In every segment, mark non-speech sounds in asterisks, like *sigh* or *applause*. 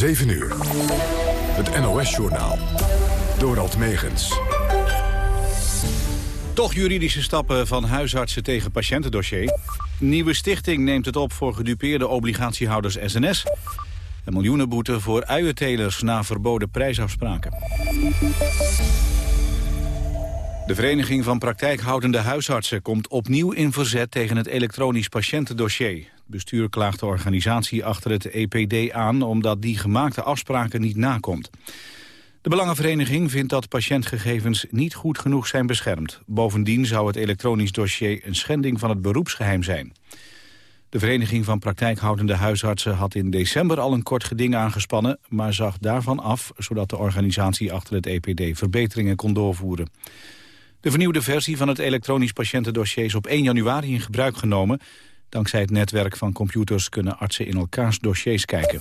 7 uur. Het NOS-journaal. Dorald Megens. Toch juridische stappen van huisartsen tegen patiëntendossier. Nieuwe stichting neemt het op voor gedupeerde obligatiehouders SNS. En miljoenen boete voor uientelers na verboden prijsafspraken. De Vereniging van Praktijkhoudende Huisartsen komt opnieuw in verzet tegen het elektronisch patiëntendossier. Bestuur klaagt de organisatie achter het EPD aan omdat die gemaakte afspraken niet nakomt. De Belangenvereniging vindt dat patiëntgegevens niet goed genoeg zijn beschermd. Bovendien zou het elektronisch dossier een schending van het beroepsgeheim zijn. De Vereniging van Praktijkhoudende Huisartsen had in december al een kort geding aangespannen, maar zag daarvan af, zodat de organisatie achter het EPD verbeteringen kon doorvoeren. De vernieuwde versie van het elektronisch patiëntendossier is op 1 januari in gebruik genomen. Dankzij het netwerk van computers kunnen artsen in elkaars dossiers kijken.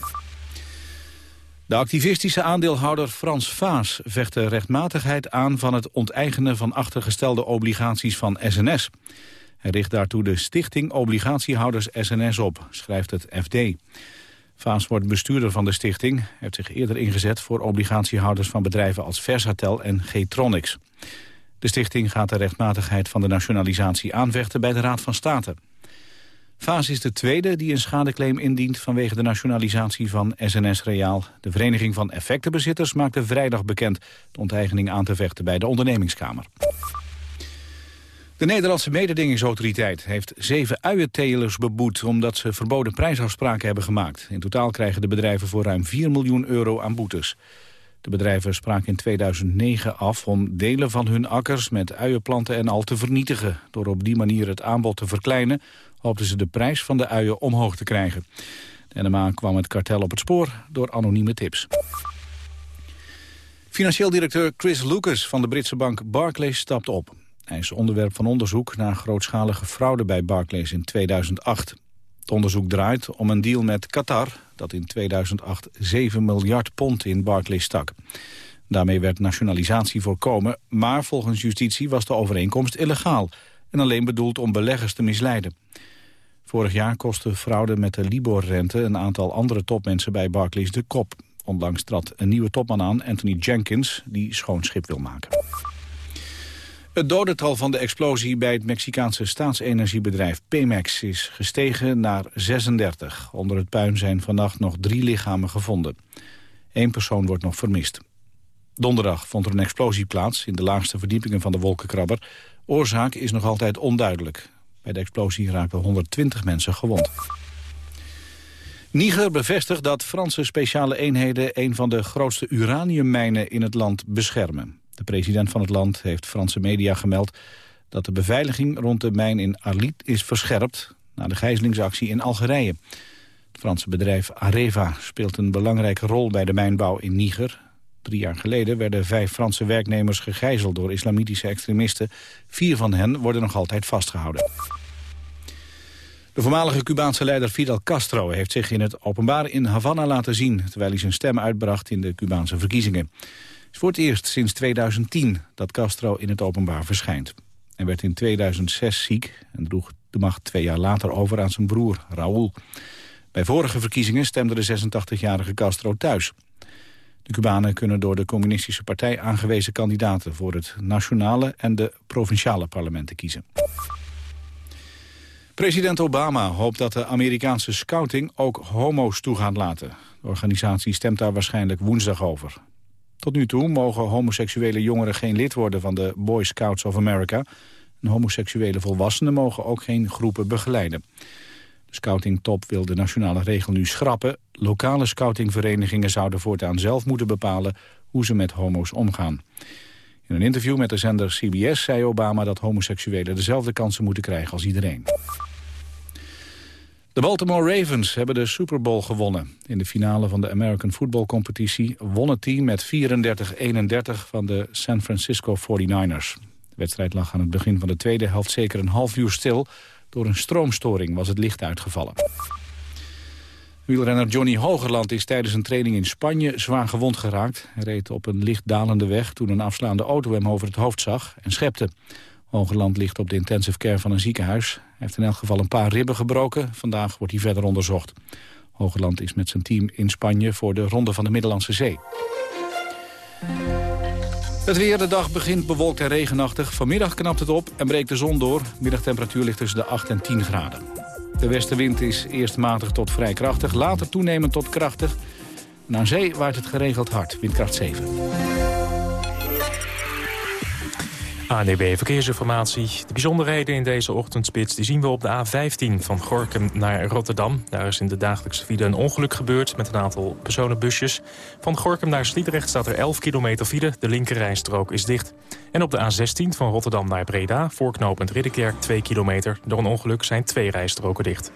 De activistische aandeelhouder Frans Vaas vecht de rechtmatigheid aan van het onteigenen van achtergestelde obligaties van SNS. Hij richt daartoe de stichting Obligatiehouders SNS op, schrijft het FD. Vaas wordt bestuurder van de stichting. Heeft zich eerder ingezet voor obligatiehouders van bedrijven als Versatel en Getronics. De stichting gaat de rechtmatigheid van de nationalisatie aanvechten bij de Raad van State. Vaas is de tweede die een schadeclaim indient vanwege de nationalisatie van SNS Reaal. De Vereniging van Effectenbezitters maakte vrijdag bekend de onteigening aan te vechten bij de ondernemingskamer. De Nederlandse mededingingsautoriteit heeft zeven uientelers beboet... omdat ze verboden prijsafspraken hebben gemaakt. In totaal krijgen de bedrijven voor ruim 4 miljoen euro aan boetes. De bedrijven spraken in 2009 af om delen van hun akkers met uienplanten en al te vernietigen. Door op die manier het aanbod te verkleinen, hoopten ze de prijs van de uien omhoog te krijgen. De NMA kwam het kartel op het spoor door anonieme tips. Financieel directeur Chris Lucas van de Britse bank Barclays stapt op. Hij is onderwerp van onderzoek naar grootschalige fraude bij Barclays in 2008. Het onderzoek draait om een deal met Qatar... dat in 2008 7 miljard pond in Barclays stak. Daarmee werd nationalisatie voorkomen... maar volgens justitie was de overeenkomst illegaal... en alleen bedoeld om beleggers te misleiden. Vorig jaar kostte fraude met de Libor-rente... een aantal andere topmensen bij Barclays de kop. Onlangs trad een nieuwe topman aan, Anthony Jenkins... die schoon schip wil maken. Het dodental van de explosie bij het Mexicaanse staatsenergiebedrijf Pemex is gestegen naar 36. Onder het puin zijn vannacht nog drie lichamen gevonden. Eén persoon wordt nog vermist. Donderdag vond er een explosie plaats in de laagste verdiepingen van de wolkenkrabber. Oorzaak is nog altijd onduidelijk. Bij de explosie raakten 120 mensen gewond. Niger bevestigt dat Franse speciale eenheden... een van de grootste uraniummijnen in het land beschermen. De president van het land heeft Franse media gemeld dat de beveiliging rond de mijn in Arlit is verscherpt na de gijzelingsactie in Algerije. Het Franse bedrijf Areva speelt een belangrijke rol bij de mijnbouw in Niger. Drie jaar geleden werden vijf Franse werknemers gegijzeld door islamitische extremisten. Vier van hen worden nog altijd vastgehouden. De voormalige Cubaanse leider Fidel Castro heeft zich in het openbaar in Havana laten zien... terwijl hij zijn stem uitbracht in de Cubaanse verkiezingen is voor het eerst sinds 2010 dat Castro in het openbaar verschijnt. Hij werd in 2006 ziek en droeg de macht twee jaar later over aan zijn broer, Raúl. Bij vorige verkiezingen stemde de 86-jarige Castro thuis. De Cubanen kunnen door de communistische partij aangewezen kandidaten... voor het nationale en de provinciale parlementen kiezen. President Obama hoopt dat de Amerikaanse scouting ook homo's toe gaat laten. De organisatie stemt daar waarschijnlijk woensdag over. Tot nu toe mogen homoseksuele jongeren geen lid worden van de Boy Scouts of America. Homoseksuele volwassenen mogen ook geen groepen begeleiden. De scoutingtop wil de nationale regel nu schrappen. Lokale scoutingverenigingen zouden voortaan zelf moeten bepalen hoe ze met homo's omgaan. In een interview met de zender CBS zei Obama dat homoseksuelen dezelfde kansen moeten krijgen als iedereen. De Baltimore Ravens hebben de Super Bowl gewonnen. In de finale van de American Football Competitie won het team met 34-31 van de San Francisco 49ers. De wedstrijd lag aan het begin van de tweede helft zeker een half uur stil. Door een stroomstoring was het licht uitgevallen. Wielrenner Johnny Hogerland is tijdens een training in Spanje zwaar gewond geraakt. Hij reed op een licht dalende weg toen een afslaande auto hem over het hoofd zag en schepte. Hogerland ligt op de intensive care van een ziekenhuis. Heeft in elk geval een paar ribben gebroken. Vandaag wordt hij verder onderzocht. Hogeland is met zijn team in Spanje voor de Ronde van de Middellandse Zee. Het weer, de dag begint bewolkt en regenachtig. Vanmiddag knapt het op en breekt de zon door. Middagtemperatuur ligt tussen de 8 en 10 graden. De westenwind is eerst matig tot vrij krachtig, later toenemend tot krachtig. Naar zee waait het geregeld hard, windkracht 7. ANDB Verkeersinformatie. De bijzonderheden in deze ochtendspits die zien we op de A15 van Gorkum naar Rotterdam. Daar is in de dagelijkse file een ongeluk gebeurd met een aantal personenbusjes. Van Gorkum naar Sliedrecht staat er 11 kilometer file. De linkerrijstrook is dicht. En op de A16 van Rotterdam naar Breda, voorknopend Ridderkerk 2 kilometer. Door een ongeluk zijn twee rijstroken dicht.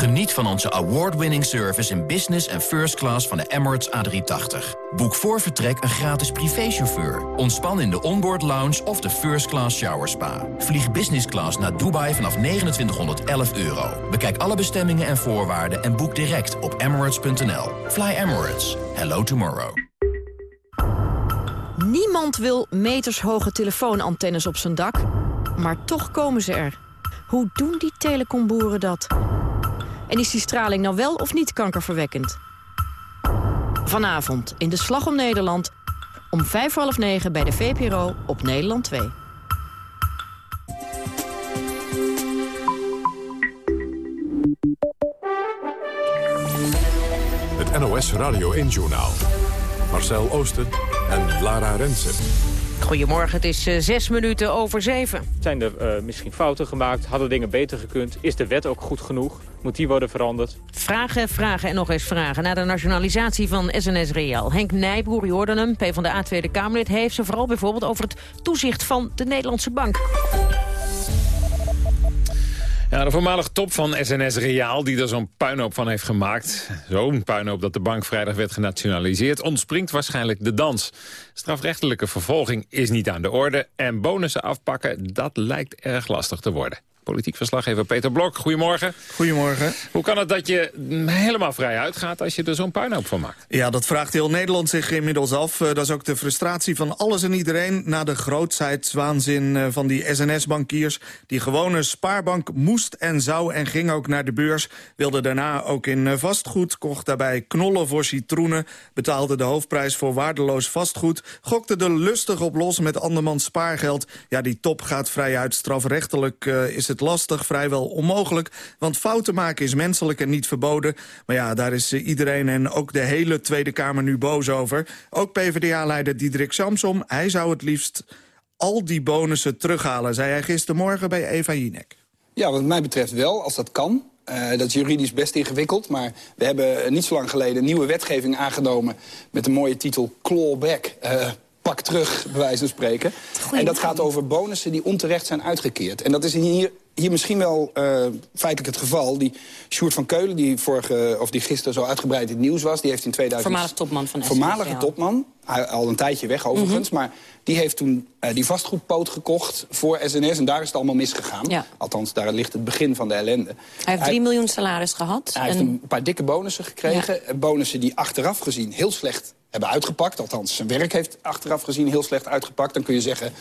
Geniet van onze award-winning service in business en first class van de Emirates A380. Boek voor vertrek een gratis privéchauffeur. Ontspan in de onboard lounge of de first class shower spa. Vlieg business class naar Dubai vanaf 2911 euro. Bekijk alle bestemmingen en voorwaarden en boek direct op emirates.nl. Fly Emirates. Hello tomorrow. Niemand wil metershoge telefoonantennes op zijn dak, maar toch komen ze er. Hoe doen die telecomboeren dat? En is die straling nou wel of niet kankerverwekkend? Vanavond in de Slag om Nederland om vijf half negen bij de VPRO op Nederland 2. Het NOS Radio 1-journaal. Marcel Oosten en Lara Rensen. Goedemorgen, het is uh, zes minuten over zeven. Zijn er uh, misschien fouten gemaakt? Hadden dingen beter gekund? Is de wet ook goed genoeg? Moet die worden veranderd? Vragen, vragen en nog eens vragen. Na de nationalisatie van SNS Real. Henk Nijboer, je hoorde hem, PvdA Tweede Kamerlid... heeft ze vooral bijvoorbeeld over het toezicht van de Nederlandse Bank. Ja, de voormalige top van SNS Reaal, die er zo'n puinhoop van heeft gemaakt... zo'n puinhoop dat de bank vrijdag werd genationaliseerd... ontspringt waarschijnlijk de dans. Strafrechtelijke vervolging is niet aan de orde... en bonussen afpakken, dat lijkt erg lastig te worden. Politiek verslaggever Peter Blok, goedemorgen. Goedemorgen. Hoe kan het dat je helemaal vrij uitgaat als je er zo'n puinhoop van maakt? Ja, dat vraagt heel Nederland zich inmiddels af. Uh, dat is ook de frustratie van alles en iedereen... na de grootheidswaanzin uh, van die SNS-bankiers. Die gewone spaarbank moest en zou en ging ook naar de beurs. Wilde daarna ook in uh, vastgoed, kocht daarbij knollen voor citroenen... betaalde de hoofdprijs voor waardeloos vastgoed... gokte er lustig op los met andermans spaargeld. Ja, die top gaat vrij uit. Strafrechtelijk is het lastig, vrijwel onmogelijk. Want fouten maken is menselijk en niet verboden. Maar ja, daar is uh, iedereen en ook de hele Tweede Kamer nu boos over. Ook PvdA-leider Diederik Samsom, hij zou het liefst al die bonussen terughalen... zei hij gistermorgen bij Eva Jinek. Ja, wat mij betreft wel, als dat kan. Uh, dat is juridisch best ingewikkeld, maar we hebben niet zo lang geleden... nieuwe wetgeving aangenomen met een mooie titel Clawback... Uh, pak terug, bij wijze van spreken. Goeie en dat gaat over bonussen die onterecht zijn uitgekeerd. En dat is hier, hier misschien wel uh, feitelijk het geval. Die Sjoerd van Keulen, die, vorige, of die gisteren zo uitgebreid in het nieuws was... die heeft in 2000... Voormalig topman van Voormalige SNL. topman, al een tijdje weg overigens... Mm -hmm. maar die heeft toen uh, die vastgoedpoot gekocht voor SNS... en daar is het allemaal misgegaan. Ja. Althans, daar ligt het begin van de ellende. Hij heeft 3 miljoen salaris gehad. Hij en... heeft een paar dikke bonussen gekregen. Ja. Bonussen die achteraf gezien heel slecht hebben uitgepakt. Althans, zijn werk heeft achteraf gezien heel slecht uitgepakt. Dan kun je zeggen,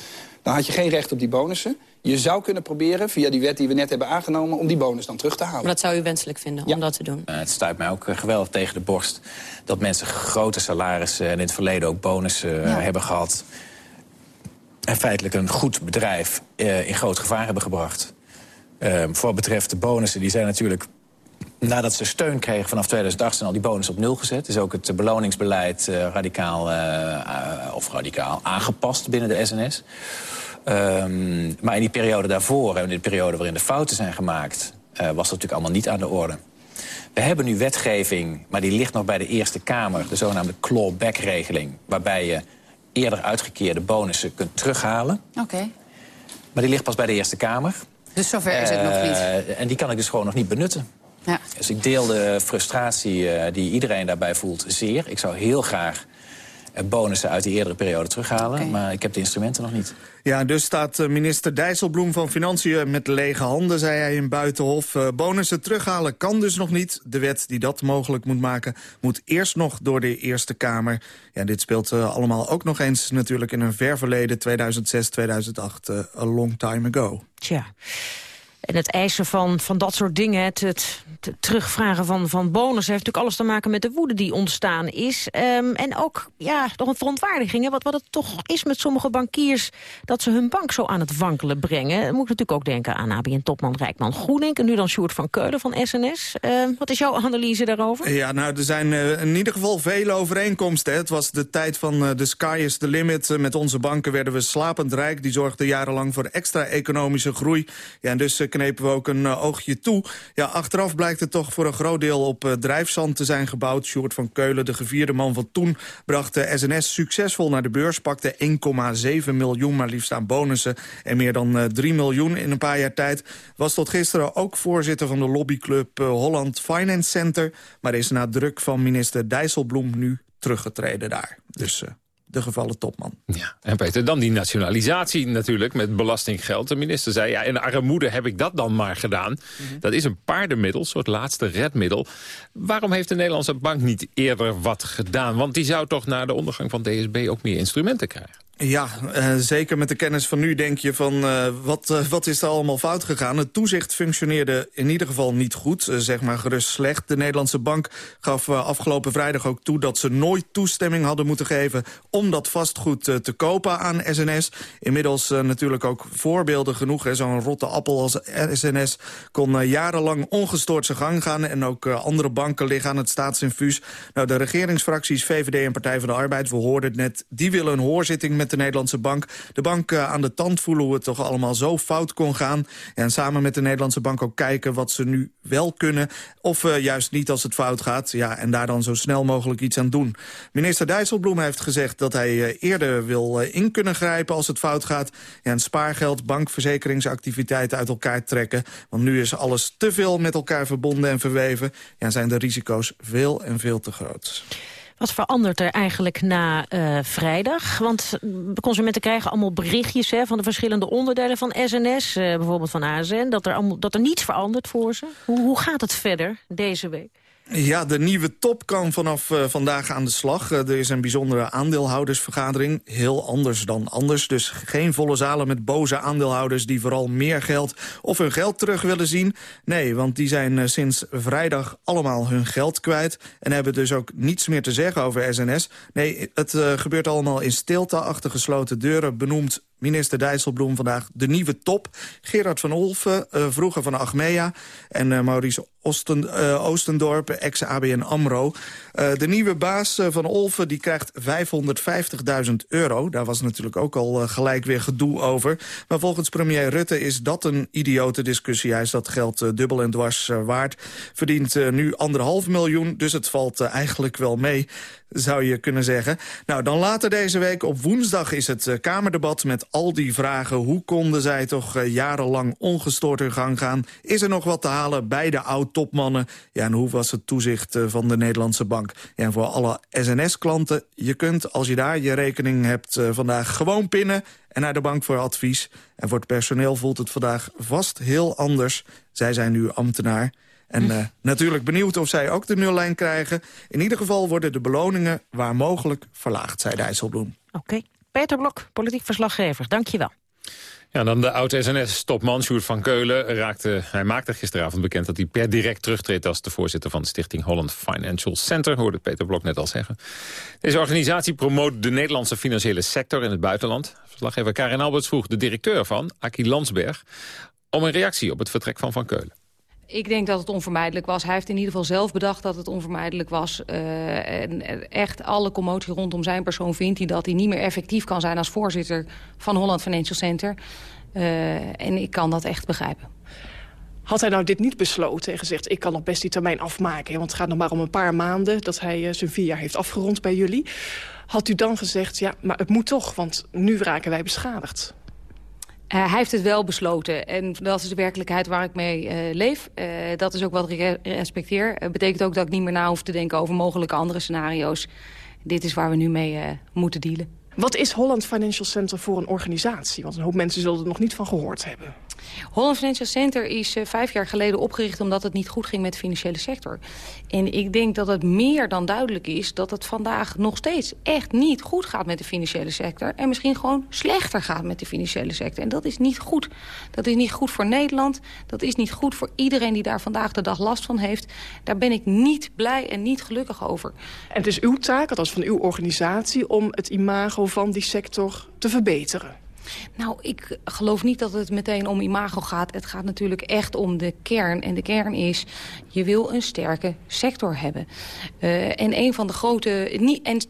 dan had je geen recht op die bonussen. Je zou kunnen proberen, via die wet die we net hebben aangenomen... om die bonus dan terug te halen. Maar dat zou u wenselijk vinden, ja. om dat te doen? Uh, het stuit mij ook uh, geweldig tegen de borst... dat mensen grote salarissen en in het verleden ook bonussen uh, ja. hebben gehad... en feitelijk een goed bedrijf in groot gevaar hebben gebracht. voor wat betreft de bonussen, die zijn natuurlijk Nadat ze steun kregen vanaf 2008 zijn al die bonus op nul gezet. Is ook het beloningsbeleid uh, radicaal, uh, uh, of radicaal aangepast binnen de SNS. Um, maar in die periode daarvoor en in de periode waarin de fouten zijn gemaakt... was dat natuurlijk allemaal niet aan de orde. We hebben nu wetgeving, maar die ligt nog bij de Eerste Kamer... de zogenaamde clawback-regeling... waarbij je eerder uitgekeerde bonussen kunt terughalen. Oké. Okay. Maar die ligt pas bij de Eerste Kamer. Dus zover is het nog niet? En die kan ik dus gewoon nog niet benutten. Ja. Dus ik deel de frustratie uh, die iedereen daarbij voelt zeer. Ik zou heel graag bonussen uit die eerdere periode terughalen. Okay. Maar ik heb de instrumenten nog niet. Ja, dus staat minister Dijsselbloem van Financiën met lege handen, zei hij in Buitenhof. Uh, bonussen terughalen kan dus nog niet. De wet die dat mogelijk moet maken, moet eerst nog door de Eerste Kamer. Ja, dit speelt allemaal ook nog eens natuurlijk in een ver verleden, 2006, 2008, a long time ago. Tja. En het eisen van, van dat soort dingen, het, het, terugvragen van, van bonus... heeft natuurlijk alles te maken met de woede die ontstaan is. Um, en ook ja, nog een verontwaardiging, wat, wat het toch is met sommige bankiers... dat ze hun bank zo aan het wankelen brengen. Dan moet ik natuurlijk ook denken aan ABN-topman Rijkman Groenink... en nu dan Sjoerd van Keulen van SNS. Ehm, wat is jouw analyse daarover? Ja, nou, er zijn uh, in ieder geval vele overeenkomsten. Hè. Het was de tijd van uh, the sky is the limit. met onze banken werden we slapend rijk. Die zorgden jarenlang voor extra economische groei. Ja, en dus knepen we ook een oogje toe. Ja, achteraf blijkt het toch voor een groot deel op drijfzand te zijn gebouwd. Sjoerd van Keulen, de gevierde man van toen, bracht de SNS succesvol naar de beurs. Pakte 1,7 miljoen maar liefst aan bonussen. En meer dan 3 miljoen in een paar jaar tijd. Was tot gisteren ook voorzitter van de lobbyclub Holland Finance Center. Maar is na druk van minister Dijsselbloem nu teruggetreden daar. Dus de gevallen topman. Ja, en Peter, dan die nationalisatie natuurlijk met belastinggeld. De minister zei, ja, in armoede heb ik dat dan maar gedaan. Mhm. Dat is een paardenmiddel, een soort laatste redmiddel. Waarom heeft de Nederlandse bank niet eerder wat gedaan? Want die zou toch na de ondergang van DSB ook meer instrumenten krijgen. Ja, uh, zeker met de kennis van nu denk je van uh, wat, uh, wat is er allemaal fout gegaan. Het toezicht functioneerde in ieder geval niet goed, zeg maar gerust slecht. De Nederlandse bank gaf afgelopen vrijdag ook toe dat ze nooit toestemming hadden moeten geven om dat vastgoed te kopen aan SNS. Inmiddels natuurlijk ook voorbeelden genoeg. Zo'n rotte appel als SNS kon jarenlang ongestoord zijn gang gaan en ook andere banken liggen aan het staatsinfuus. Nou, de regeringsfracties VVD en Partij van de Arbeid, we hoorden het net, die willen een hoorzitting met de Nederlandse bank. De bank uh, aan de tand voelen hoe het toch allemaal zo fout kon gaan. En samen met de Nederlandse bank ook kijken wat ze nu wel kunnen. Of uh, juist niet als het fout gaat. Ja, en daar dan zo snel mogelijk iets aan doen. Minister Dijsselbloem heeft gezegd dat hij uh, eerder wil in kunnen grijpen als het fout gaat. Ja, en spaargeld, bankverzekeringsactiviteiten uit elkaar trekken. Want nu is alles te veel met elkaar verbonden en verweven. Ja, zijn de risico's veel en veel te groot. Wat verandert er eigenlijk na uh, vrijdag? Want consumenten krijgen allemaal berichtjes hè, van de verschillende onderdelen van SNS. Uh, bijvoorbeeld van ASN, dat er, allemaal, dat er niets verandert voor ze. Hoe, hoe gaat het verder deze week? Ja, de nieuwe top kan vanaf uh, vandaag aan de slag. Uh, er is een bijzondere aandeelhoudersvergadering. Heel anders dan anders. Dus geen volle zalen met boze aandeelhouders... die vooral meer geld of hun geld terug willen zien. Nee, want die zijn uh, sinds vrijdag allemaal hun geld kwijt... en hebben dus ook niets meer te zeggen over SNS. Nee, het gebeurt allemaal in stilte achter gesloten deuren... benoemd minister Dijsselbloem vandaag de nieuwe top. Gerard van Olven, uh, vroeger van Achmea. En uh, Maurice Osten, uh, Oostendorp, ex-ABN AMRO. de nieuwe baas van Olven die krijgt 550.000 euro. Daar was natuurlijk ook al gelijk weer gedoe over. Maar volgens premier Rutte is dat een idiote discussie. Hij is dat geld dubbel en dwars waard. Verdient nu anderhalf miljoen, dus het valt eigenlijk wel mee zou je kunnen zeggen. Nou, dan later deze week op woensdag is het Kamerdebat met al die vragen. Hoe konden zij toch uh, jarenlang ongestoord hun gang gaan? Is er nog wat te halen bij de oud-topmannen? Ja, en hoe was het toezicht uh, van de Nederlandse Bank? Ja, en voor alle SNS-klanten, je kunt als je daar je rekening hebt vandaag gewoon pinnen en naar de bank voor advies. En voor het personeel voelt het vandaag vast heel anders. Zij zijn nu ambtenaar. En uh, natuurlijk benieuwd of zij ook de nullijn krijgen. In ieder geval worden de beloningen waar mogelijk verlaagd, zei Dijsselbloem. Oké. Okay. Peter Blok, politiek verslaggever, dank je wel. Ja, dan de oud-SNS-topman Sjoerd van Keulen. Raakte, hij maakte gisteravond bekend dat hij per direct terugtreedt... als de voorzitter van de stichting Holland Financial Center. Hoorde Peter Blok net al zeggen. Deze organisatie promoot de Nederlandse financiële sector in het buitenland. Verslaggever Karin Alberts vroeg de directeur van, Aki Landsberg... om een reactie op het vertrek van Van Keulen. Ik denk dat het onvermijdelijk was. Hij heeft in ieder geval zelf bedacht dat het onvermijdelijk was. Uh, en echt alle commotie rondom zijn persoon vindt hij dat hij niet meer effectief kan zijn als voorzitter van Holland Financial Center. Uh, en ik kan dat echt begrijpen. Had hij nou dit niet besloten en gezegd... ik kan nog best die termijn afmaken... want het gaat nog maar om een paar maanden... dat hij uh, zijn vier jaar heeft afgerond bij jullie... had u dan gezegd, ja, maar het moet toch... want nu raken wij beschadigd. Uh, hij heeft het wel besloten. En dat is de werkelijkheid waar ik mee uh, leef. Uh, dat is ook wat ik respecteer. Het betekent ook dat ik niet meer na hoef te denken over mogelijke andere scenario's. Dit is waar we nu mee moeten dealen. Wat is Holland Financial Center voor een organisatie? Want een hoop mensen zullen er nog niet van gehoord hebben. Holland Financial Center is uh, vijf jaar geleden opgericht... omdat het niet goed ging met de financiële sector. En ik denk dat het meer dan duidelijk is... dat het vandaag nog steeds echt niet goed gaat met de financiële sector... en misschien gewoon slechter gaat met de financiële sector. En dat is niet goed. Dat is niet goed voor Nederland. Dat is niet goed voor iedereen die daar vandaag de dag last van heeft. Daar ben ik niet blij en niet gelukkig over. En het is uw taak, althans van uw organisatie... om het imago van die sector te verbeteren. Nou, ik geloof niet dat het meteen om imago gaat. Het gaat natuurlijk echt om de kern. En de kern is, je wil een sterke sector hebben. Uh, en een van de grote... Niet, en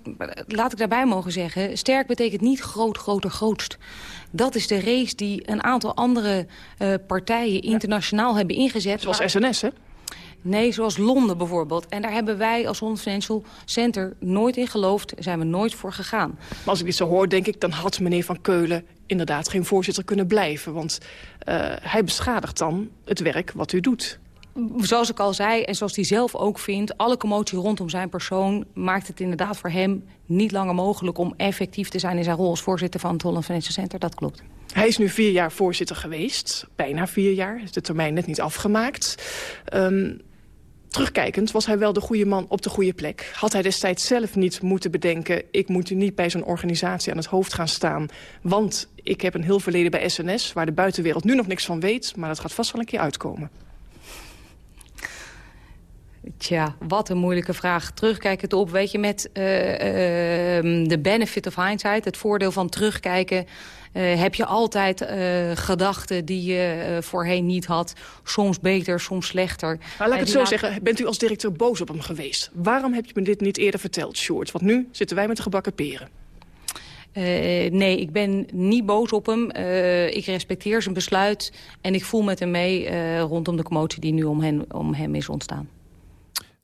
laat ik daarbij mogen zeggen... sterk betekent niet groot, groter, grootst. Dat is de race die een aantal andere uh, partijen internationaal hebben ingezet. Zoals SNS, hè? Nee, zoals Londen bijvoorbeeld. En daar hebben wij als Holland Financial Center nooit in geloofd. Zijn we nooit voor gegaan. Maar als ik dit zo hoor, denk ik, dan had meneer Van Keulen inderdaad geen voorzitter kunnen blijven. Want uh, hij beschadigt dan het werk wat u doet. Zoals ik al zei, en zoals hij zelf ook vindt... alle commotie rondom zijn persoon maakt het inderdaad voor hem niet langer mogelijk... om effectief te zijn in zijn rol als voorzitter van het Holland Financial Center. Dat klopt. Hij is nu vier jaar voorzitter geweest. Bijna vier jaar. Is de termijn net niet afgemaakt. Um, terugkijkend was hij wel de goede man op de goede plek. Had hij destijds zelf niet moeten bedenken... ik moet niet bij zo'n organisatie aan het hoofd gaan staan... want ik heb een heel verleden bij SNS... waar de buitenwereld nu nog niks van weet... maar dat gaat vast wel een keer uitkomen. Tja, wat een moeilijke vraag. Terugkijkend op, weet je, met uh, uh, de benefit of hindsight... het voordeel van terugkijken... Uh, heb je altijd uh, gedachten die je uh, voorheen niet had. Soms beter, soms slechter. Maar laat ik het zo zeggen, bent u als directeur boos op hem geweest? Waarom heb je me dit niet eerder verteld, Short? Want nu zitten wij met de gebakken peren. Uh, nee, ik ben niet boos op hem. Uh, ik respecteer zijn besluit en ik voel met hem mee uh, rondom de commotie die nu om, hen, om hem is ontstaan.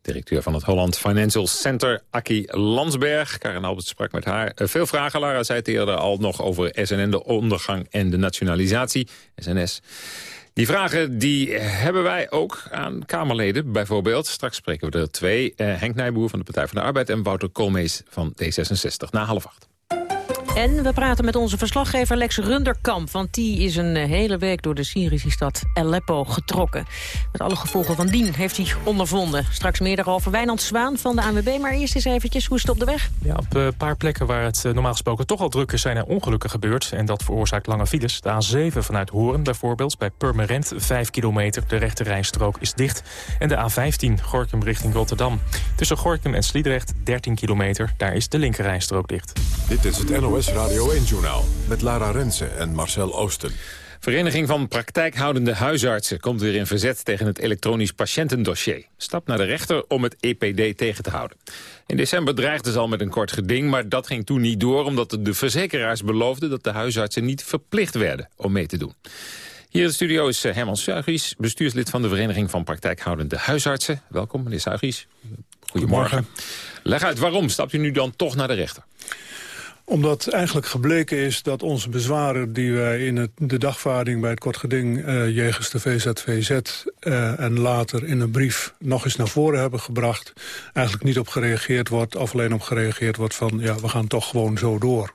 Directeur van het Holland Financial Center, Akkie Landsberg. Karen Albert sprak met haar. Veel vragen, Lara zei het eerder al nog over SNN, de ondergang en de nationalisatie. SNS. Die vragen die hebben wij ook aan Kamerleden, bijvoorbeeld. Straks spreken we er twee. Uh, Henk Nijboer van de Partij van de Arbeid en Wouter Koolmees van D66. Na half acht. En we praten met onze verslaggever Lex Runderkamp... want die is een eh, hele week door de Syrische stad Aleppo getrokken. Met alle gevolgen van dien heeft hij ondervonden. Straks meer daarover Wijnand Zwaan van de ANWB. Maar eerst eens eventjes, hoe is het op de weg? Ja, op een paar plekken waar het eh, normaal gesproken toch al druk is... zijn er ongelukken gebeurd en dat veroorzaakt lange files. De A7 vanuit Hoorn bijvoorbeeld, bij Purmerend 5 kilometer. De rechte rijstrook is dicht. En de A15 Gorkum richting Rotterdam. Tussen Gorkum en Sliedrecht 13 kilometer. Daar is de linkerrijstrook dicht. Dit is het NOS Radio 1-journaal met Lara Rensen en Marcel Oosten. Vereniging van praktijkhoudende huisartsen komt weer in verzet tegen het elektronisch patiëntendossier. Stap naar de rechter om het EPD tegen te houden. In december dreigden ze al met een kort geding, maar dat ging toen niet door... omdat de verzekeraars beloofden dat de huisartsen niet verplicht werden om mee te doen. Hier in de studio is eh, Herman Suigries, bestuurslid van de Vereniging van Praktijkhoudende Huisartsen. Welkom, meneer Suigries. Goedemorgen. Leg uit, waarom stapt u nu dan toch naar de rechter? Omdat eigenlijk gebleken is dat onze bezwaren die wij in het, de dagvaarding bij het kort geding uh, jegens de VZVZ uh, en later in een brief nog eens naar voren hebben gebracht, eigenlijk niet op gereageerd wordt of alleen op gereageerd wordt van ja, we gaan toch gewoon zo door.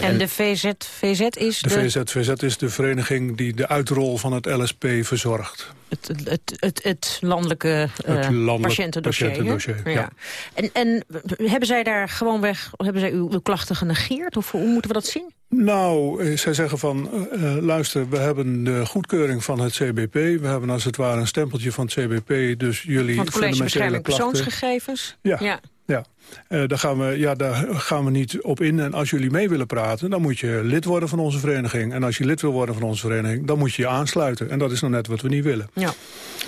En de VZVZ is de... De VZVZ is de vereniging die de uitrol van het LSP verzorgt. Het, het, het, het landelijke uh, landelijk patiëntendossier. patiëntendossier ja. ja. En, en hebben zij daar gewoonweg, hebben zij uw, uw klachten genegeerd? Of hoe moeten we dat zien? Nou, eh, zij zeggen van, uh, luister, we hebben de goedkeuring van het CBP. We hebben als het ware een stempeltje van het CBP. Dus jullie van het College Bescherming Persoonsgegevens? Ja. ja. Ja, uh, daar, gaan we, ja, daar gaan we niet op in. En als jullie mee willen praten, dan moet je lid worden van onze vereniging. En als je lid wil worden van onze vereniging, dan moet je je aansluiten. En dat is nou net wat we niet willen. Ja.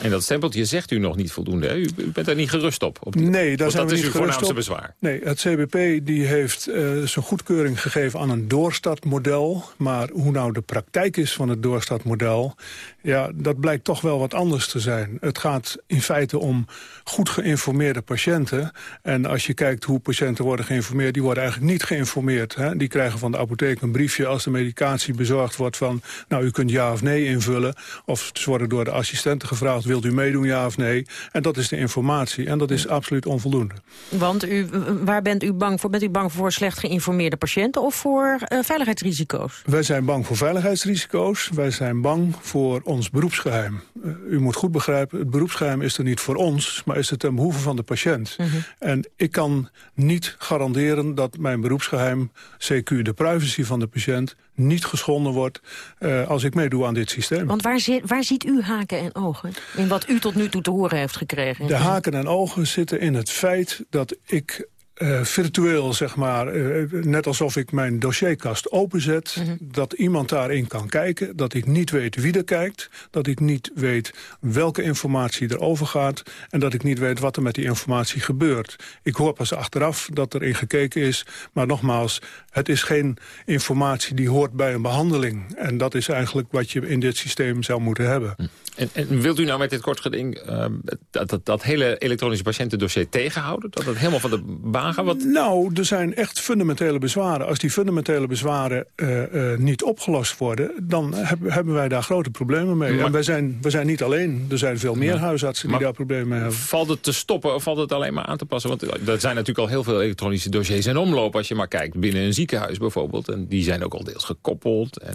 En dat stempeltje zegt u nog niet voldoende. Hè? U, bent daar niet gerust op? op die, nee, daar zijn dat we is niet uw voornaamste op. bezwaar. Nee, het CBP die heeft uh, zijn goedkeuring gegeven aan een doorstartmodel. Maar hoe nou de praktijk is van het doorstartmodel... ja, dat blijkt toch wel wat anders te zijn. Het gaat in feite om goed geïnformeerde patiënten. En als je kijkt kijkt hoe patiënten worden geïnformeerd... die worden eigenlijk niet geïnformeerd. Hè? Die krijgen van de apotheek een briefje als de medicatie bezorgd wordt van... nou, u kunt ja of nee invullen. Of ze worden door de assistenten gevraagd, wilt u meedoen ja of nee? En dat is de informatie. En dat is absoluut onvoldoende. Want u, waar bent u bang voor? Bent u bang voor slecht geïnformeerde patiënten of voor uh, veiligheidsrisico's? Wij zijn bang voor veiligheidsrisico's. Wij zijn bang voor ons beroepsgeheim. Uh, u moet goed begrijpen, het beroepsgeheim is er niet voor ons... maar is het ten behoeve van de patiënt. Mm -hmm. En ik kan niet garanderen dat mijn beroepsgeheim... CQ de privacy van de patiënt niet geschonden wordt uh, als ik meedoe aan dit systeem. Want waar, zit, waar ziet u haken en ogen in wat u tot nu toe te horen heeft gekregen? De haken en ogen zitten in het feit dat ik uh, virtueel, zeg maar, uh, net alsof ik mijn dossierkast openzet... Mm -hmm. dat iemand daarin kan kijken, dat ik niet weet wie er kijkt... dat ik niet weet welke informatie er overgaat... en dat ik niet weet wat er met die informatie gebeurt. Ik hoor pas achteraf dat erin gekeken is, maar nogmaals... het is geen informatie die hoort bij een behandeling. En dat is eigenlijk wat je in dit systeem zou moeten hebben. Mm. En, en, wilt u nou met dit kort geding uh, dat, dat, dat, hele elektronische patiëntendossier tegenhouden? Dat het helemaal van de baan gaat? Wat... Nou, er zijn echt fundamentele bezwaren. Als die fundamentele bezwaren uh, uh, niet opgelost worden... dan heb, hebben wij daar grote problemen mee. Maar... En wij zijn, wij zijn niet alleen. Er zijn veel meer ja. huisartsen die daar problemen mee hebben. Valt het te stoppen of valt het alleen maar aan te passen? Want er zijn natuurlijk al heel veel elektronische dossiers in omloop... als je maar kijkt binnen een ziekenhuis bijvoorbeeld. En die zijn ook al deels gekoppeld. En...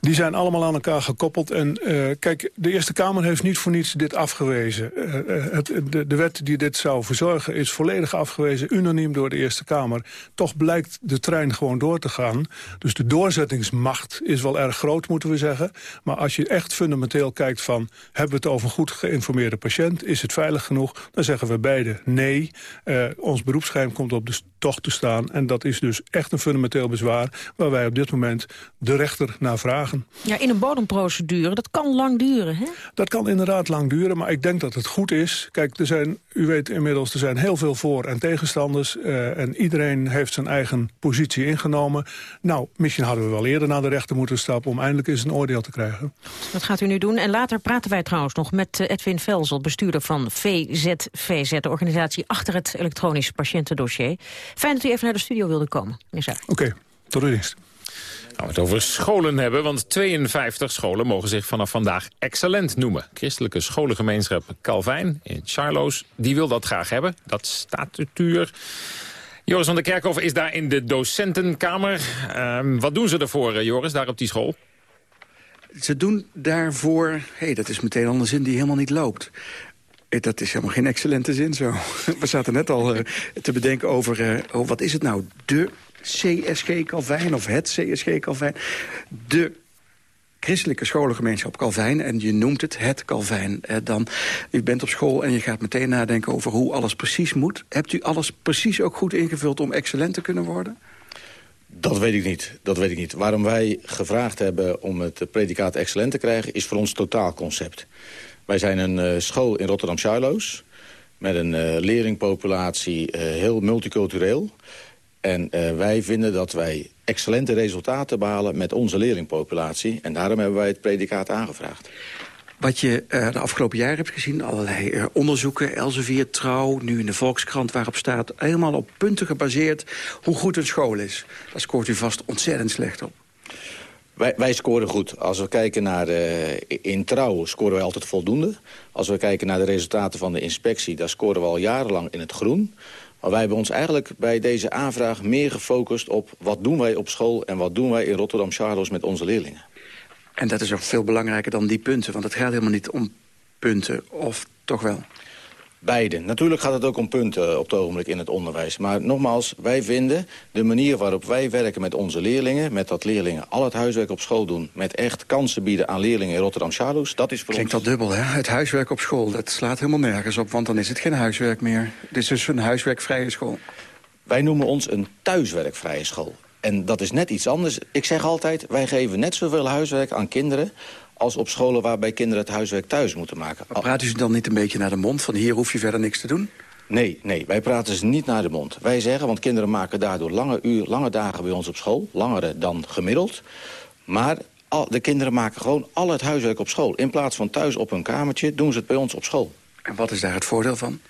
Die zijn allemaal aan elkaar gekoppeld. En kijk, de Eerste Kamer heeft niet voor niets dit afgewezen. Uh, het, de, de, wet die dit zou verzorgen is volledig afgewezen, unaniem door de Eerste Kamer. Toch blijkt de trein gewoon door te gaan. Dus de doorzettingsmacht is wel erg groot, moeten we zeggen. Maar als je echt fundamenteel kijkt van... hebben we het over goed geïnformeerde patiënt? Is het veilig genoeg? Dan zeggen we beide nee. Ons beroepsgeheim komt op de tocht te staan. En dat is dus echt een fundamenteel bezwaar... waar wij op dit moment de rechter naar vragen. Ja, in een bodemprocedure, dat kan lang duren, hè? Dat kan inderdaad lang duren, maar ik denk dat het goed is. Kijk, er zijn, u weet inmiddels, er zijn heel veel voor- en tegenstanders. Uh, en iedereen heeft zijn eigen positie ingenomen. Nou, misschien hadden we wel eerder naar de rechter moeten stappen... om eindelijk eens een oordeel te krijgen. Dat gaat u nu doen. En later praten wij trouwens nog met Edwin Velzel... bestuurder van VZVZ, de organisatie achter het elektronische patiëntendossier. Fijn dat u even naar de studio wilde komen, meneer okay, tot de dienst. Gaan we het over scholen hebben, want 52 scholen mogen zich vanaf vandaag excellent noemen. Christelijke scholengemeenschap Calvijn in Charloes, die wil dat graag hebben, dat statutuur. Joris van der Kerkhoff is daar in de docentenkamer. Uh, wat doen ze ervoor, Joris, daar op die school? Ze doen daarvoor... Hé, hey, dat is meteen al een zin die helemaal niet loopt. Dat is helemaal geen excellente zin zo. *laughs* We zaten net al uh, te bedenken over... Uh, oh, wat is het nou? De CSG Calvijn of het CSG Calvijn. De christelijke scholengemeenschap Calvijn. En je noemt het het Calvijn. Eh, dan, u bent op school en je gaat meteen nadenken over hoe alles precies moet. Hebt u alles precies ook goed ingevuld om excellent te kunnen worden? Dat weet ik niet. Dat weet ik niet. Waarom wij gevraagd hebben om het predicaat excellent te krijgen... is voor ons totaalconcept. Wij zijn een uh, school in Rotterdam-Charloes... met een uh, leerlingpopulatie uh, heel multicultureel... En uh, wij vinden dat wij excellente resultaten behalen met onze leerlingpopulatie. En daarom hebben wij het predicaat aangevraagd. Wat je uh, de afgelopen jaren hebt gezien, allerlei uh, onderzoeken, Elsevier, Trouw, nu in de Volkskrant waarop staat, helemaal op punten gebaseerd hoe goed een school is. Daar scoort u vast ontzettend slecht op. Wij, wij scoren goed. Als we kijken naar uh, in Trouw scoren wij altijd voldoende. Als we kijken naar de resultaten van de inspectie, daar scoren we al jarenlang in het groen. Maar wij hebben ons eigenlijk bij deze aanvraag meer gefocust op... wat doen wij op school en wat doen wij in Rotterdam-Charloes met onze leerlingen. En dat is ook veel belangrijker dan die punten, want het gaat helemaal niet om punten, of toch wel? Beide. Natuurlijk gaat het ook om punten op het ogenblik in het onderwijs. Maar nogmaals, wij vinden de manier waarop wij werken met onze leerlingen... met dat leerlingen al het huiswerk op school doen... met echt kansen bieden aan leerlingen in Rotterdam-Charloes... dat is voor Klinkt ons... al dubbel, hè? Het huiswerk op school, dat slaat helemaal nergens op... want dan is het geen huiswerk meer. Het is dus een huiswerkvrije school. Wij noemen ons een thuiswerkvrije school. En dat is net iets anders. Ik zeg altijd, wij geven net zoveel huiswerk aan kinderen als op scholen waarbij kinderen het huiswerk thuis moeten maken. Maar praat u ze dan niet een beetje naar de mond van hier hoef je verder niks te doen? Nee, nee, wij praten ze niet naar de mond. Wij zeggen, want kinderen maken daardoor lange, uur, lange dagen bij ons op school. Langere dan gemiddeld. Maar al, de kinderen maken gewoon al het huiswerk op school. In plaats van thuis op hun kamertje doen ze het bij ons op school. En wat is daar het voordeel van?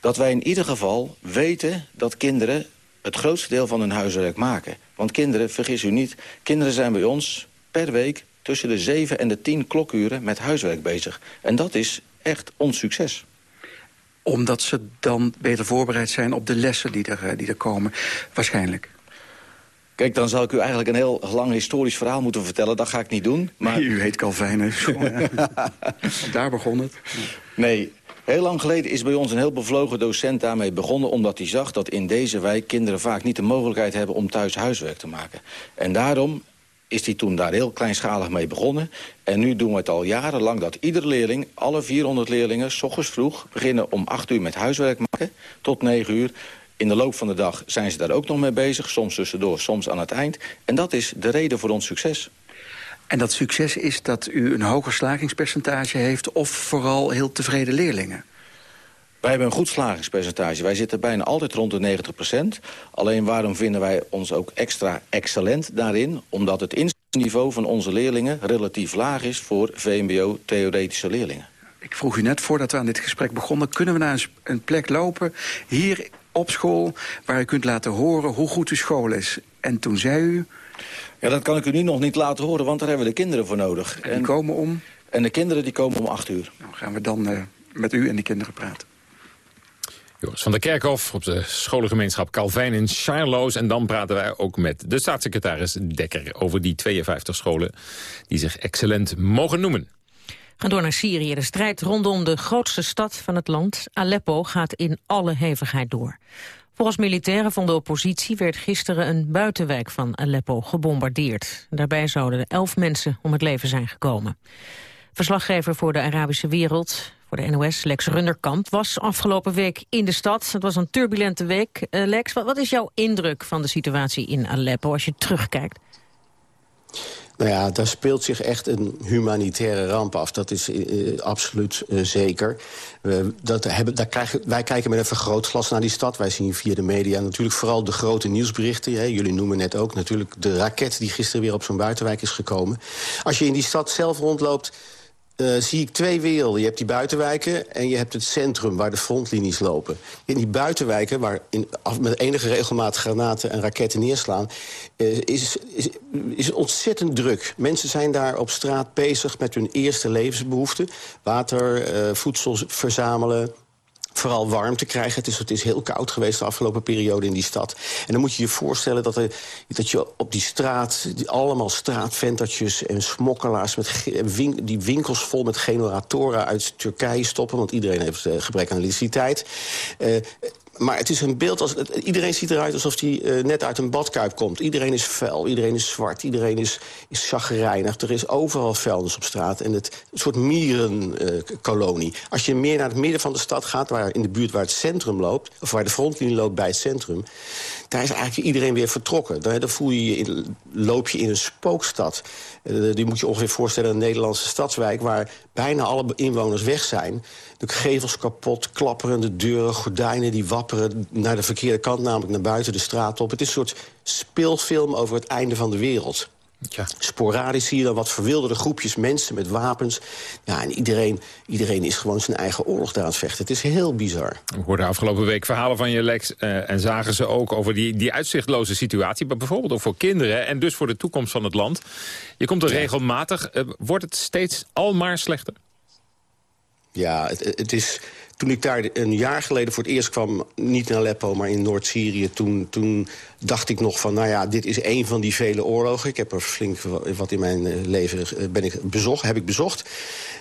dat wij in ieder geval weten dat kinderen het grootste deel van hun huiswerk maken. Want kinderen, vergis u niet, kinderen zijn bij ons per week tussen de 7 en de 10 klokuren met huiswerk bezig. En dat is echt ons succes. Omdat ze dan beter voorbereid zijn op de lessen die er, eh, die er komen, waarschijnlijk. Kijk, dan zou ik u eigenlijk een heel lang historisch verhaal moeten vertellen. Dat ga ik niet doen. Maar... u heet Calvijn, hè? *laughs* Daar begon het. Nee, Heel lang geleden is bij ons een heel bevlogen docent daarmee begonnen... omdat hij zag dat in deze wijk kinderen vaak niet de mogelijkheid hebben... om thuis huiswerk te maken. En daarom is hij toen daar heel kleinschalig mee begonnen. En nu doen we het al jarenlang dat iedere leerling, alle 400 leerlingen... s ochtends vroeg beginnen om 8 uur met huiswerk maken tot 9 uur. In de loop van de dag zijn ze daar ook nog mee bezig. Soms tussendoor, soms aan het eind. En dat is de reden voor ons succes. En dat succes is dat u een hoger slagingspercentage heeft... of vooral heel tevreden leerlingen? Wij hebben een goed slagingspercentage. Wij zitten bijna altijd rond de 90 procent. Alleen waarom vinden wij ons ook extra excellent daarin? Omdat het instellingsniveau van onze leerlingen relatief laag is... voor VMBO-theoretische leerlingen. Ik vroeg u net voordat we aan dit gesprek begonnen... kunnen we naar een plek lopen, hier op school... waar u kunt laten horen hoe goed uw school is? En toen zei u... Ja, dat kan ik u nu nog niet laten horen, want daar hebben we de kinderen voor nodig. En die komen om? En de kinderen die komen om acht uur. Nou, gaan we dan uh, met u en die kinderen praten. Joris van der Kerkhof op de scholengemeenschap Calvijn in Charloes. En dan praten wij ook met de staatssecretaris Dekker... over die 52 scholen die zich excellent mogen noemen. Gaan door naar Syrië. De strijd rondom de grootste stad van het land, Aleppo, gaat in alle hevigheid door. Volgens militairen van de oppositie werd gisteren een buitenwijk van Aleppo gebombardeerd. Daarbij zouden elf mensen om het leven zijn gekomen. Verslaggever voor de Arabische Wereld, voor de NOS, Lex Runderkamp, was afgelopen week in de stad. Het was een turbulente week. Uh, Lex, wat, is jouw indruk van de situatie in Aleppo als je terugkijkt? Nou ja, daar speelt zich echt een humanitaire ramp af. Dat is uh, absoluut uh, zeker. dat hebben, daar krijgen, wij kijken met een vergrootglas naar die stad. Wij zien via de media natuurlijk vooral de grote nieuwsberichten. Hè. Jullie noemen net ook natuurlijk de raket die gisteren weer op zo'n buitenwijk is gekomen. Als je in die stad zelf rondloopt uh, zie ik twee werelden. Je hebt die buitenwijken en je hebt het centrum waar de frontlinies lopen. In die buitenwijken, waar in, met enige regelmaat granaten en raketten neerslaan... Uh, is, is, ontzettend druk. Mensen zijn daar op straat bezig met hun eerste levensbehoeften. Water, uh, voedsel verzamelen, vooral warm te krijgen. Het is, het is heel koud geweest de afgelopen periode in die stad. En dan moet je je voorstellen dat, er, dat je op die straat... Die, allemaal straatventertjes en smokkelaars... Met die winkels vol met generatoren uit Turkije stoppen... want iedereen heeft uh, gebrek aan elektriciteit. Uh, maar het is een beeld, als, iedereen ziet eruit alsof hij uh, net uit een badkuip komt. Iedereen is vuil, iedereen is zwart, iedereen is, is chagrijnig. Er is overal vuilnis op straat en het een soort mierenkolonie. Uh, Als je meer naar het midden van de stad gaat, waar, in de buurt waar het centrum loopt... of waar de frontlinie loopt bij het centrum... daar is eigenlijk iedereen weer vertrokken. Dan, dan voel je je loop je in een spookstad. Uh, die moet je ongeveer voorstellen een Nederlandse stadswijk... waar bijna alle inwoners weg zijn. De gevels kapot, klapperende deuren, gordijnen die wapperen... naar de verkeerde kant, namelijk naar buiten de straat op. Het is een soort speelfilm over het einde van de wereld. Ja. Sporadisch zie je dan wat verwilderde groepjes mensen met wapens. Ja, en iedereen, iedereen is gewoon zijn eigen oorlog daar aan het vechten. Het is heel bizar. We hoorden afgelopen week verhalen van je, Lex. Uh, en zagen ze ook over die, die uitzichtloze situatie. Maar bijvoorbeeld ook voor kinderen en dus voor de toekomst van het land. Je komt er regelmatig. Uh, wordt het steeds al maar slechter? Ja, het, het is toen ik daar een jaar geleden voor het eerst kwam... niet in Aleppo, maar in Noord-Syrië... Toen, toen dacht ik nog van, nou ja, dit is een van die vele oorlogen. Ik heb er flink wat in mijn leven ben ik bezocht, heb ik bezocht.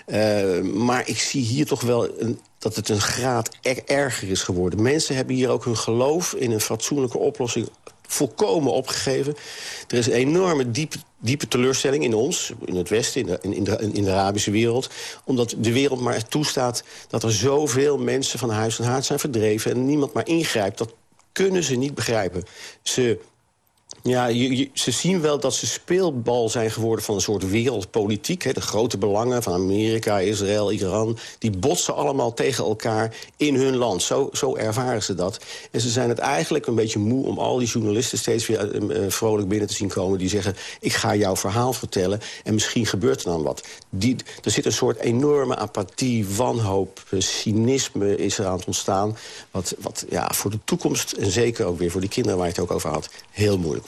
Uh, maar ik zie hier toch wel een, dat het een graad er erger is geworden. Mensen hebben hier ook hun geloof in een fatsoenlijke oplossing volkomen opgegeven. Er is een enorme diepe, diepe teleurstelling in ons, in het Westen, in de, in, de, in de Arabische wereld. Omdat de wereld maar toestaat dat er zoveel mensen van huis en haard zijn verdreven... en niemand maar ingrijpt. Dat kunnen ze niet begrijpen. Ze Ja, je, ze zien wel dat ze speelbal zijn geworden van een soort wereldpolitiek. Hè. De grote belangen van Amerika, Israël, Iran... die botsen allemaal tegen elkaar in hun land. Zo, zo ervaren ze dat. En ze zijn het eigenlijk een beetje moe om al die journalisten... steeds weer uh, vrolijk binnen te zien komen. Die zeggen, ik ga jouw verhaal vertellen en misschien gebeurt er dan wat. Die, er zit een soort enorme apathie, wanhoop, cynisme is er aan het ontstaan... wat, wat ja, voor de toekomst en zeker ook weer voor die kinderen waar je het ook over had... heel moeilijk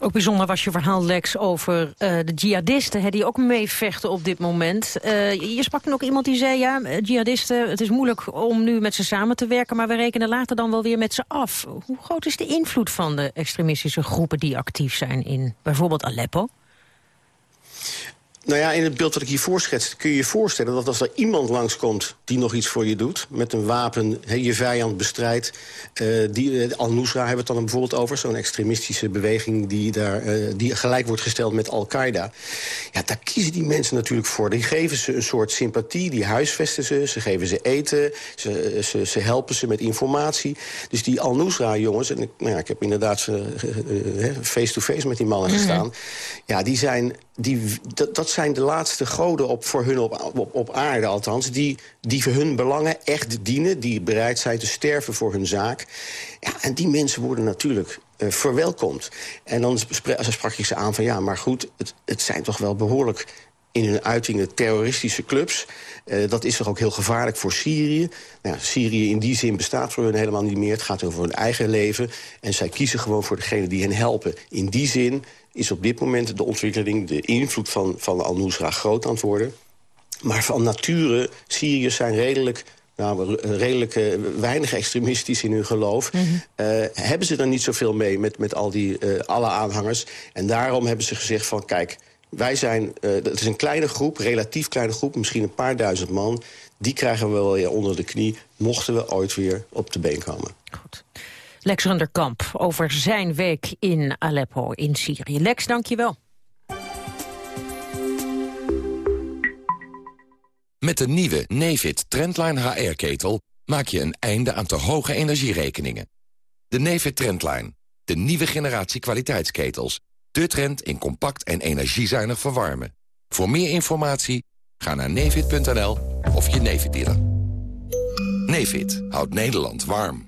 Ook bijzonder was je verhaal, Lex, over uh, de jihadisten... Hè, die ook meevechten op dit moment. Uh, je sprak ook iemand die zei, ja, jihadisten... het is moeilijk om nu met ze samen te werken... maar we rekenen later dan wel weer met ze af. Hoe groot is de invloed van de extremistische groepen... die actief zijn in bijvoorbeeld Aleppo? Nou ja, in het beeld dat ik hier voorschets kun je je voorstellen... dat als er iemand langskomt die nog iets voor je doet... met een wapen je vijand bestrijdt... Uh, die, uh, Al-Nusra hebben we het dan bijvoorbeeld over... zo'n extremistische beweging die, daar, uh, die gelijk wordt gesteld met Al-Qaeda. Ja, daar kiezen die mensen natuurlijk voor. Die geven ze een soort sympathie, die huisvesten ze... ze geven ze eten, ze, ze, ze helpen ze met informatie. Dus die Al-Nusra-jongens... en ik, nou ja, ik heb inderdaad face-to-face -face met die mannen gestaan... Mm -hmm. ja, die zijn die, dat, dat zijn de laatste goden op, voor hun op, op, op aarde althans... Die, die voor hun belangen echt dienen, die bereid zijn te sterven voor hun zaak. Ja, en die mensen worden natuurlijk uh, verwelkomd. En dan sprak, ik ze aan van ja, maar goed, het, het zijn toch wel behoorlijk in hun uitingen terroristische clubs. Uh, dat is toch ook heel gevaarlijk voor Syrië. Nou, Syrië in die zin bestaat voor hun helemaal niet meer. Het gaat over hun eigen leven. En zij kiezen gewoon voor degene die hen helpen. In die zin is op dit moment de ontwikkeling... de invloed van, van Al-Nusra groot aan het worden. Maar van nature, Syriërs zijn redelijk nou, redelijk uh, weinig extremistisch in hun geloof... Mm -hmm. uh, hebben ze dan niet zoveel mee met, met al die uh, alle aanhangers. En daarom hebben ze gezegd van, kijk, wij zijn... het is een kleine groep, relatief kleine groep, misschien een paar duizend man... die krijgen we wel weer onder de knie, mochten we ooit weer op de been komen. Goed. Lex Runderkamp over zijn week in Aleppo in Syrië. Lex, dank je wel. Met de nieuwe Nefit Trendline HR-ketel maak je een einde aan te hoge energierekeningen. De Nefit Trendline, de nieuwe generatie kwaliteitsketels. De trend in compact en energiezuinig verwarmen. Voor meer informatie ga naar nefit.nl of je Nefit dealer. Houdt Nederland warm.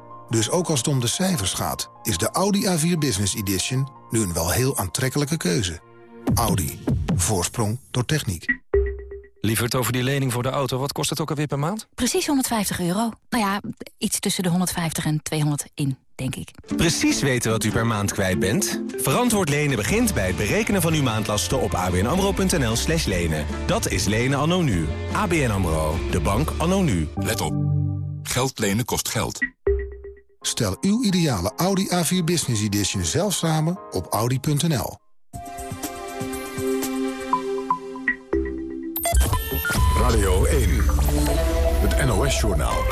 Dus ook als het om de cijfers gaat, is de Audi A4 Business Edition nu een wel heel aantrekkelijke keuze. Audi. Voorsprong door techniek. Lieverd, over die lening voor de auto, wat kost het ook alweer per maand? Precies 150 euro. Nou ja, iets tussen de 150 en 200 in, denk ik. Precies weten wat u per maand kwijt bent? Verantwoord lenen begint bij het berekenen van uw maandlasten op abnamro.nl slash lenen. Dat is lenen anno nu. ABN AMRO, de bank anno nu. Let op. Geld lenen kost geld. Stel uw ideale Audi A4 Business Edition zelf samen op audi.nl. Radio 1, het NOS-journaal.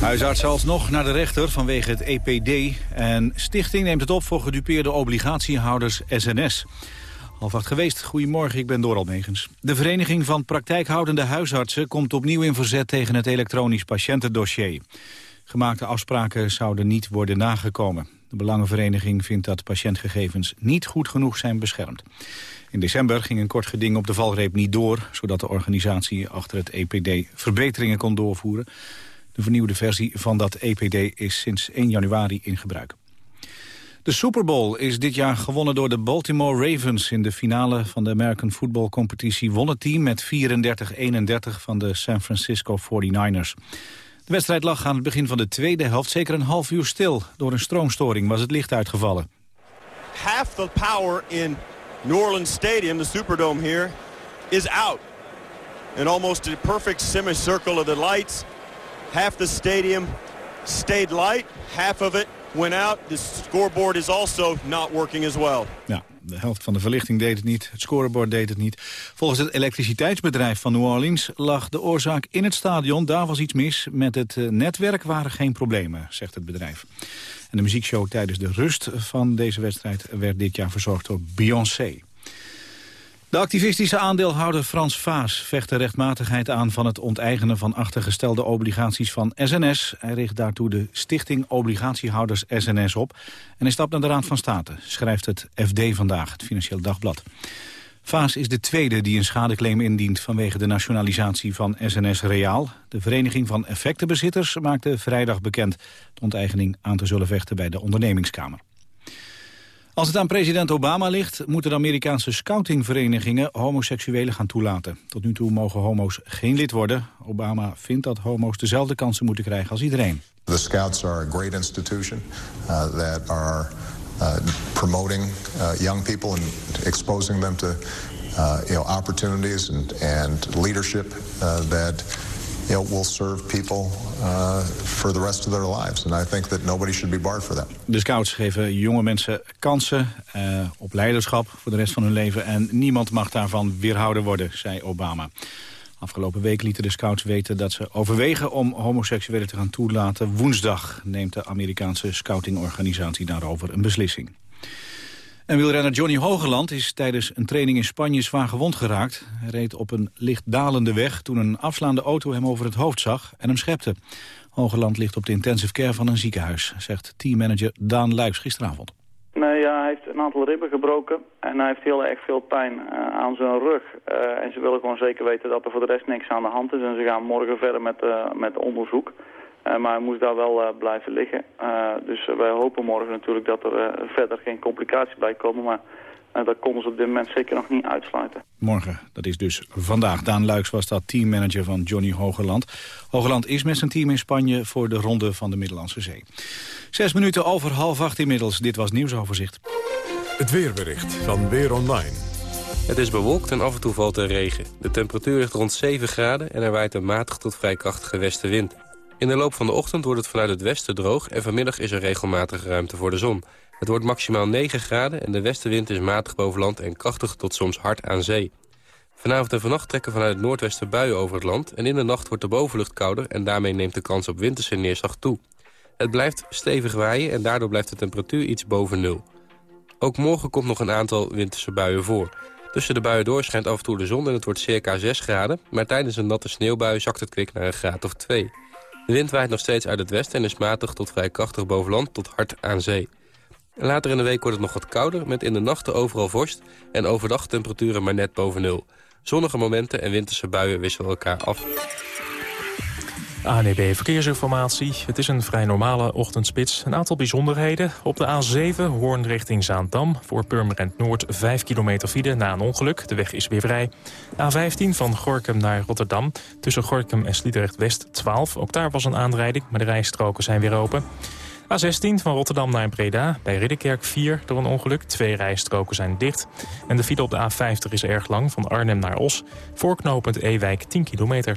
Huisarts alsnog naar de rechter vanwege het EPD. En Stichting neemt het op voor gedupeerde obligatiehouders SNS. Alvast geweest. Goedemorgen, ik ben Doral Megens. De Vereniging van Praktijkhoudende Huisartsen komt opnieuw in verzet tegen het elektronisch patiëntendossier. Gemaakte afspraken zouden niet worden nagekomen. De Belangenvereniging vindt dat patiëntgegevens niet goed genoeg zijn beschermd. In december ging een kort geding op de valreep niet door... zodat de organisatie achter het EPD verbeteringen kon doorvoeren. De vernieuwde versie van dat EPD is sinds 1 januari in gebruik. De Super Bowl is dit jaar gewonnen door de Baltimore Ravens. In de finale van de American Football Competitie won het team met 34-31 van de San Francisco 49ers. De wedstrijd lag aan het begin van de tweede helft zeker een half uur stil. Door een stroomstoring was het licht uitgevallen. Half the power in New Orleans Stadium, the Superdome here, is out. In almost a perfect semicircle of the lights. Half the stadium stayed light, half of it went out. The scoreboard is also not working as well. Ja, De helft van de verlichting deed het niet, het scorebord deed het niet. Volgens het elektriciteitsbedrijf van New Orleans lag de oorzaak in het stadion. Daar was iets mis. Met het eh, netwerk waren geen problemen, zegt het bedrijf. En de muziekshow tijdens de rust van deze wedstrijd werd dit jaar verzorgd door Beyoncé. De activistische aandeelhouder Frans Vaas vecht de rechtmatigheid aan van het onteigenen van achtergestelde obligaties van SNS. Hij richt daartoe de Stichting Obligatiehouders SNS op en hij stapt naar de Raad van State, schrijft het FD vandaag, het Financieel Dagblad. Vaas is de tweede die een schadeclaim indient vanwege de nationalisatie van SNS Reaal. De Vereniging van Effectenbezitters maakte vrijdag bekend de onteigening aan te zullen vechten bij de ondernemingskamer. Als het aan president Obama ligt, moeten de Amerikaanse scoutingverenigingen homoseksuelen gaan toelaten. Tot nu toe mogen homo's geen lid worden. Obama vindt dat homo's dezelfde kansen moeten krijgen als iedereen. The Scouts are a great institution uh, that are uh, promoting uh, young people and exposing them to you know, opportunities and, and leadership that you will serve people uh, for the rest of their lives. And I think that nobody should be barred for that. De scouts geven jonge mensen kansen uh, op leiderschap voor de rest van hun leven... en niemand mag daarvan weerhouden worden, zei Obama. Afgelopen week lieten de scouts weten dat ze overwegen om homoseksuelen te gaan toelaten. Woensdag neemt de Amerikaanse scoutingorganisatie daarover een beslissing. En wielrenner Johnny Hogeland is tijdens een training in Spanje zwaar gewond geraakt. Hij reed op een licht dalende weg toen een afslaande auto hem over het hoofd zag en hem schepte. Hogeland ligt op de intensive care van een ziekenhuis, zegt teammanager Daan Luijs gisteravond. Nee, ja, hij heeft een aantal ribben gebroken en hij heeft heel erg veel pijn uh, aan zijn rug. Uh, en ze willen gewoon zeker weten dat er voor de rest niks aan de hand is en ze gaan morgen verder met, uh, met onderzoek. Uh, maar hij moest daar wel uh, blijven liggen. Uh, dus wij hopen morgen natuurlijk dat er verder geen complicaties bij komen. Maar dat konden ze op dit moment zeker nog niet uitsluiten. Morgen, dat is dus vandaag. Daan Luiks was dat teammanager van Johnny Hogeland. Hogeland is met zijn team in Spanje voor de ronde van de Middellandse Zee. Zes minuten over half acht inmiddels. Dit was Nieuwsoverzicht. Het weerbericht van Weer Online. Het is bewolkt en af en toe valt er regen. De temperatuur ligt rond 7 graden en er waait een matig tot vrij krachtige westenwind. In de loop van de ochtend wordt het vanuit het westen droog... en vanmiddag is er regelmatig ruimte voor de zon. Het wordt maximaal 9 graden en de westenwind is matig boven land... en krachtig tot soms hard aan zee. Vanavond en vannacht trekken vanuit het noordwesten buien over het land... en in de nacht wordt de bovenlucht kouder... en daarmee neemt de kans op winterse neerslag toe. Het blijft stevig waaien en daardoor blijft de temperatuur iets boven nul. Ook morgen komt nog een aantal winterse buien voor. Tussen de buien door schijnt af en toe de zon en het wordt circa 6 graden... maar tijdens een natte sneeuwbui zakt het kwik naar een graad of 2... De wind waait nog steeds uit het westen en is matig tot vrij krachtig boven land tot hard aan zee. Later in de week wordt het nog wat kouder met in de nachten overal vorst... en overdag temperaturen maar net boven nul. Zonnige momenten en winterse buien wisselen elkaar af. ANEB Verkeersinformatie. Het is een vrij normale ochtendspits. Een aantal bijzonderheden. Op de A7 Hoorn richting Zaandam. Voor Purmerend Noord 5 kilometer file na een ongeluk. De weg is weer vrij. A15 van Gorkum naar Rotterdam. Tussen Gorkum en Sliedrecht West 12. Ook daar was een aanrijding, maar de rijstroken zijn weer open. A16 van Rotterdam naar Breda. Bij Ridderkerk 4 door een ongeluk. Twee rijstroken zijn dicht. En de file op de A50 is erg lang. Van Arnhem naar Os. Voorknopend Ewijk 10 kilometer.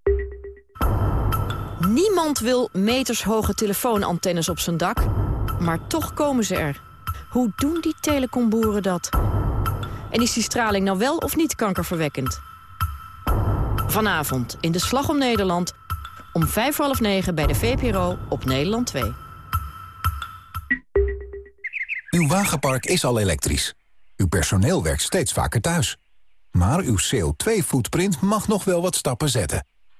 Niemand wil metershoge telefoonantennes op zijn dak, maar toch komen ze er. Hoe doen die telecomboeren dat? En is die straling nou wel of niet kankerverwekkend? Vanavond in de Slag om Nederland om vijf half negen bij de VPRO op Nederland 2. Uw wagenpark is al elektrisch. Uw personeel werkt steeds vaker thuis. Maar uw CO2-footprint mag nog wel wat stappen zetten.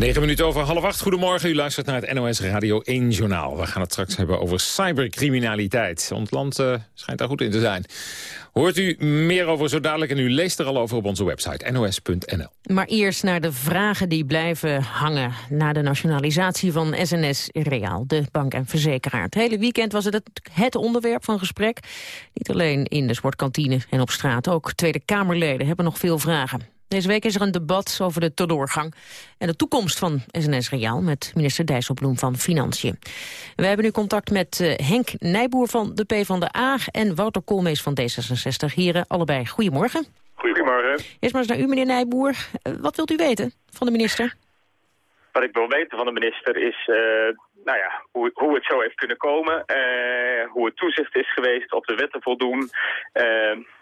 Negen minuten over half acht. Goedemorgen, u luistert naar het NOS Radio 1 Journaal. We gaan het straks hebben over cybercriminaliteit. Ons land uh, schijnt daar goed in te zijn. Hoort u meer over zo dadelijk en u leest er al over op onze website nos.nl. Maar eerst naar de vragen die blijven hangen... na de nationalisatie van SNS Reaal, de bank en verzekeraar. Het hele weekend was het het onderwerp van gesprek. Niet alleen in de sportkantine en op straat. Ook Tweede Kamerleden hebben nog veel vragen. Deze week is er een debat over de teloorgang en de toekomst van SNS Reaal met minister Dijsselbloem van Financiën. We hebben nu contact met uh, Henk Nijboer van de PvdA en Wouter Koolmees van D66. Heren, allebei goedemorgen. Goedemorgen. Eerst maar eens naar u, meneer Nijboer. Uh, wat wilt u weten van de minister? Wat ik wil weten van de minister is uh, nou ja, hoe, hoe, het zo heeft kunnen komen. hoe het toezicht is geweest, of de wetten voldoen.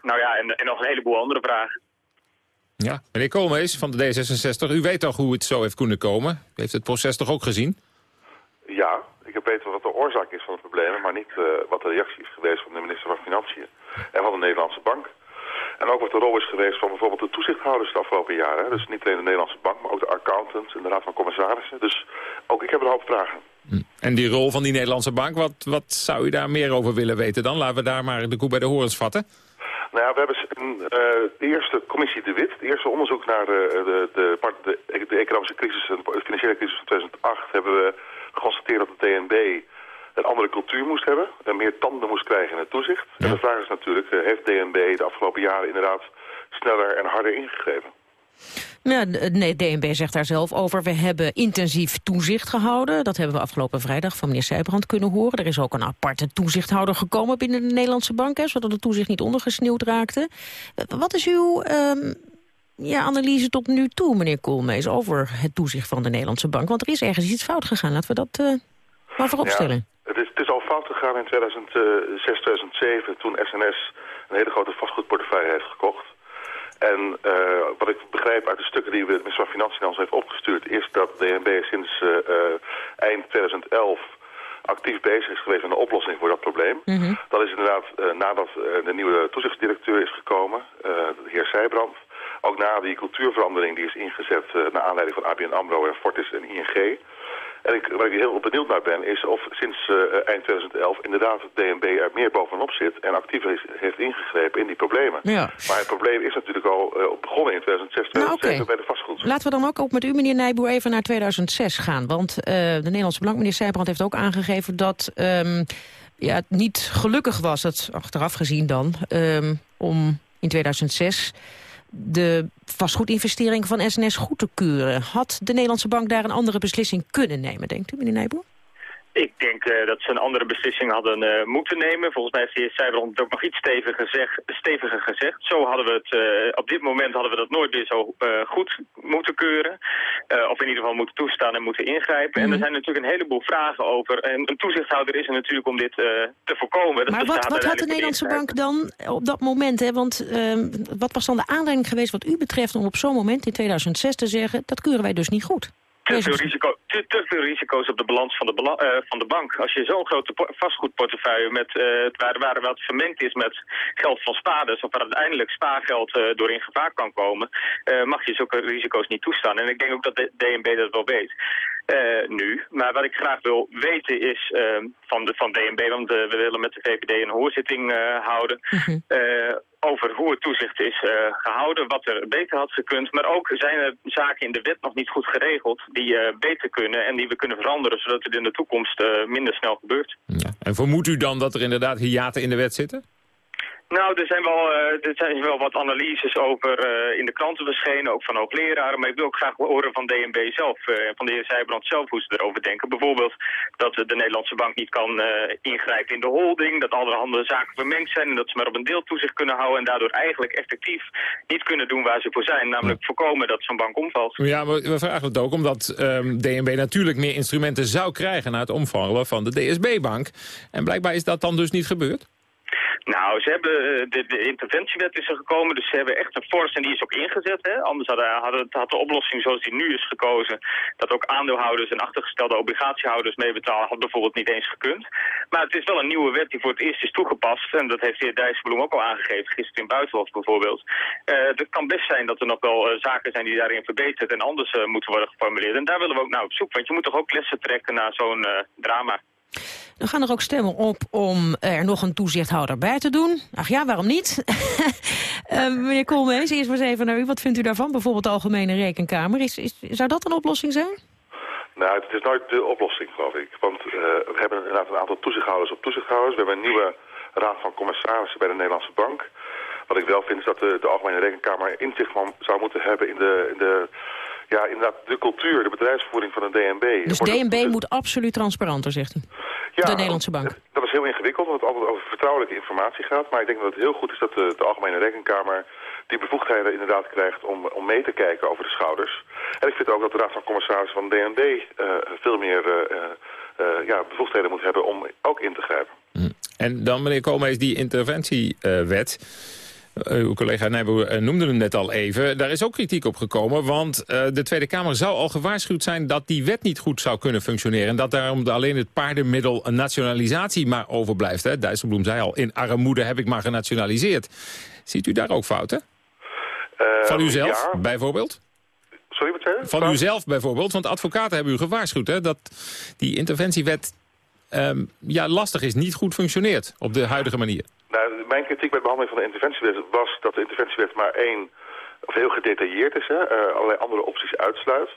nou ja, en, en nog een heleboel andere vragen. Ja, meneer Koolmees van de D66, u weet toch hoe het zo heeft kunnen komen? U heeft het proces toch ook gezien? Ja, ik heb weten wat de oorzaak is van het probleem, maar niet uh, wat de reactie is geweest van de minister van Financiën en van de Nederlandse Bank. En ook wat de rol is geweest van bijvoorbeeld de toezichthouders de afgelopen jaren. Dus niet alleen de Nederlandse Bank, maar ook de accountants en de Raad van Commissarissen. Dus ook ik heb een hoop vragen. Hm. En die rol van die Nederlandse Bank, wat, wat zou u daar meer over willen weten dan? Laten we daar maar de koe bij de horens vatten. Nou ja, we hebben uh, de eerste commissie De Wit, het eerste onderzoek naar de, de, de, de, de economische crisis en de financiële crisis van 2008, hebben we geconstateerd dat de DNB een andere cultuur moest hebben, en meer tanden moest krijgen in het toezicht. Ja. En de vraag is natuurlijk, uh, heeft DNB de afgelopen jaren inderdaad sneller en harder ingegrepen? Ja, nee, DNB zegt daar zelf over. We hebben intensief toezicht gehouden. Dat hebben we afgelopen vrijdag van meneer Sijbrand kunnen horen. Er is ook een aparte toezichthouder gekomen binnen de Nederlandse bank... Hè, zodat het toezicht niet ondergesneeuwd raakte. Wat is uw um, ja, analyse tot nu toe, meneer Koolmees... over het toezicht van de Nederlandse bank? Want er is ergens iets fout gegaan. Laten we dat uh, maar vooropstellen. Ja, het, is, het is al fout gegaan in 2006, 2007... toen SNS een hele grote vastgoedportefeuille heeft gekocht... En uh, wat ik begrijp uit de stukken die de minister van Financiën ons heeft opgestuurd... is dat de DNB sinds uh, eind 2011 actief bezig is geweest met een oplossing voor dat probleem. Mm -hmm. Dat is inderdaad uh, nadat de nieuwe toezichtsdirecteur is gekomen, de heer Zijbrand. Ook na die cultuurverandering die is ingezet naar aanleiding van ABN AMRO en Fortis en ING... En ik, waar ik heel benieuwd naar ben, is of sinds uh, eind 2011 inderdaad het DNB er meer bovenop zit en actief is, heeft ingegrepen in die problemen. Ja. Maar het probleem is natuurlijk al uh, begonnen in 2006, 2007 nou, okay. bij de vastgoed. Laten we dan ook, ook met u, meneer Nijboer, even naar 2006 gaan. Want uh, de Nederlandse Bank, meneer heeft ook aangegeven dat um, ja, het niet gelukkig was, het achteraf gezien dan, um, om in 2006 de vastgoedinvestering van SNS goed te keuren. Had de Nederlandse bank daar een andere beslissing kunnen nemen, denkt u, meneer Nijboer? Ik denk uh, dat ze een andere beslissing hadden uh, moeten nemen. Volgens mij heeft de heer Zijberland het ook nog iets steviger, zeg, steviger gezegd. Zo hadden we het, uh, op dit moment hadden we dat nooit weer zo goed moeten keuren. of in ieder geval moeten toestaan en moeten ingrijpen. Mm. En er zijn natuurlijk een heleboel vragen over. En een toezichthouder is er natuurlijk om dit te voorkomen. Dat maar wat, wat had de Nederlandse bank dan op dat moment? Hè? Want ehm, wat was dan de aanleiding geweest wat u betreft om op zo'n moment in 2006 te zeggen... dat keuren wij dus niet goed? Veel, risico, te, te veel, risico's op de balans van de, bela uh, van de bank. Als je zo'n grote vastgoedportefeuille met, uh, waar, wat vermengd is met geld van spaarders... of waar uiteindelijk spaargeld uh, door in gevaar kan komen... mag je zulke risico's niet toestaan. En ik denk ook dat de DNB dat wel weet. nu. Maar wat ik graag wil weten is van, de, van DNB... want we willen met de VVD een hoorzitting houden... Mm -hmm over hoe het toezicht is uh, gehouden, wat er beter had gekund. Maar ook zijn er zaken in de wet nog niet goed geregeld die uh, beter kunnen en die we kunnen veranderen, zodat het in de toekomst uh, minder snel gebeurt. Ja. En vermoedt u dan dat er inderdaad hiaten in de wet zitten? Nou, er zijn wel, uh, er zijn wel wat analyses over uh, in de kranten verschenen, ook van hoogleraren. Maar ik wil ook graag horen van DNB zelf, uh, van de heer Zijbrand zelf, hoe ze erover denken. Bijvoorbeeld dat de Nederlandse bank niet kan ingrijpen in de holding, dat allerhande zaken vermengd zijn en dat ze maar op een deel toezicht kunnen houden en daardoor eigenlijk effectief niet kunnen doen waar ze voor zijn. Namelijk voorkomen dat zo'n bank omvalt. Ja, maar we vragen het ook omdat um, DNB natuurlijk meer instrumenten zou krijgen na het omvallen van de DSB-bank. En blijkbaar is dat dan dus niet gebeurd? Nou, ze hebben, eh, de, interventiewet is er gekomen, dus ze hebben echt een force en die is ook ingezet. Hè? Anders hadden, hadden, had de oplossing zoals die nu is gekozen, dat ook aandeelhouders en achtergestelde obligatiehouders meebetalen, had bijvoorbeeld niet eens gekund. Maar het is wel een nieuwe wet die voor het eerst is toegepast en dat heeft de heer Dijsselbloem ook al aangegeven, gisteren in Buitenhof bijvoorbeeld. Uh, het kan best zijn dat er nog wel uh, zaken zijn die daarin verbeterd en anders moeten worden geformuleerd. En daar willen we ook naar op zoek, want je moet toch ook lessen trekken naar zo'n drama. Dan gaan er ook stemmen op om er nog een toezichthouder bij te doen. Ach ja, waarom niet? uh, *laughs* meneer Koolmees, eerst maar eens even naar u. Wat vindt u daarvan? Bijvoorbeeld de Algemene Rekenkamer. Is, is, zou dat een oplossing zijn? Nou, het is nooit de oplossing, geloof ik. Want uh, we hebben inderdaad een aantal toezichthouders op toezichthouders. We hebben een nieuwe raad van commissarissen bij de Nederlandse Bank. Wat ik wel vind is dat de, de Algemene Rekenkamer inzicht zou moeten hebben in de, in de ja, inderdaad de cultuur, de bedrijfsvoering van een DNB. Dus DNB moet absoluut transparanter, zegt u? Ja, de Nederlandse Bank. Dat is heel ingewikkeld, omdat het altijd over vertrouwelijke informatie gaat. Maar ik denk dat het heel goed is dat de, de Algemene Rekenkamer die bevoegdheden inderdaad krijgt om, om mee te kijken over de schouders. En ik vind ook dat de Raad van Commissarissen van de DNB uh, veel meer uh, uh, ja, bevoegdheden moet hebben om ook in te grijpen. En dan, meneer Koolmees, die interventiewet... Uh, uw collega Nijboer uh, noemde hem net al even. Daar is ook kritiek op gekomen, want uh, de Tweede Kamer zou al gewaarschuwd zijn... dat die wet niet goed zou kunnen functioneren. En dat daarom alleen het paardenmiddel een nationalisatie maar overblijft. Hè? Dijsselbloem zei al, in armoede heb ik maar genationaliseerd. Ziet u daar ook fouten? Van uzelf, ja. bijvoorbeeld? Sorry, wat zei? Van uzelf bijvoorbeeld, want advocaten hebben u gewaarschuwd... Hè, dat die interventiewet um, ja, lastig is, niet goed functioneert op de huidige manier. Nou, mijn kritiek bij de behandeling van de interventiewet was dat de interventiewet maar één, of heel gedetailleerd is, hè, uh, allerlei andere opties uitsluit.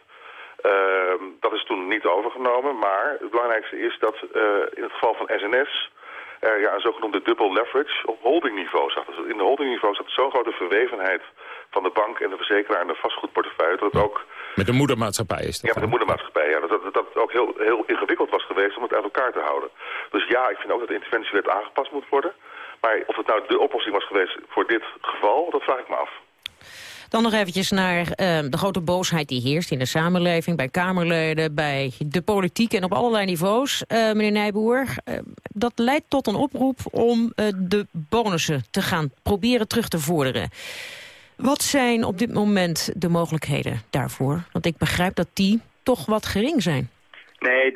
Uh, dat is toen niet overgenomen, maar het belangrijkste is dat uh, in het geval van SNS er ja, een zogenoemde double leverage op holdingniveau zat. Dus in de holdingniveau zat zo'n grote verwevenheid van de bank en de verzekeraar en de vastgoedportefeuille dat het ook... Met de moedermaatschappij is dat? Ja, met de moedermaatschappij. Ja, dat, dat, ook heel, heel ingewikkeld was geweest om het uit elkaar te houden. Dus ja, ik vind ook dat de interventiewet aangepast moet worden. Maar of het nou de oplossing was geweest voor dit geval, dat vraag ik me af. Dan nog eventjes naar uh, de grote boosheid die heerst in de samenleving... bij Kamerleden, bij de politiek en op allerlei niveaus. Uh, meneer Nijboer, uh, dat leidt tot een oproep om de bonussen te gaan proberen terug te vorderen. Wat zijn op dit moment de mogelijkheden daarvoor? Want ik begrijp dat die toch wat gering zijn. Nee,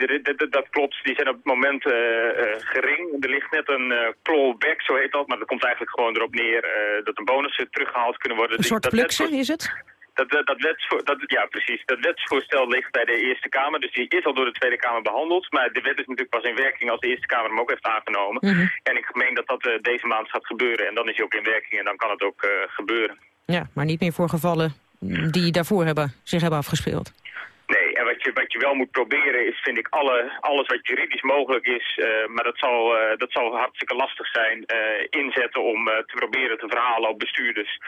dat klopt. Die zijn op het moment uh, uh, gering. Er ligt net een uh, clawback, zo heet dat. Maar dat komt eigenlijk gewoon erop neer dat de bonussen teruggehaald kunnen worden. Een soort plukse, is het? Dat, dat, dat, ja, precies. Dat wetsvoorstel ligt bij de Eerste Kamer. Dus die is al door de Tweede Kamer behandeld. Maar de wet is natuurlijk pas in werking als de Eerste Kamer hem ook heeft aangenomen. Mm -hmm. En ik meen dat dat deze maand gaat gebeuren. En dan is hij ook in werking en dan kan het ook gebeuren. Ja, maar niet meer voor gevallen die daarvoor hebben, zich hebben afgespeeld. En wat je, wat je wel moet proberen is, vind ik, alle, alles wat juridisch mogelijk is, uh, maar dat zal, uh, dat zal hartstikke lastig zijn, uh, inzetten om te proberen te verhalen op bestuurders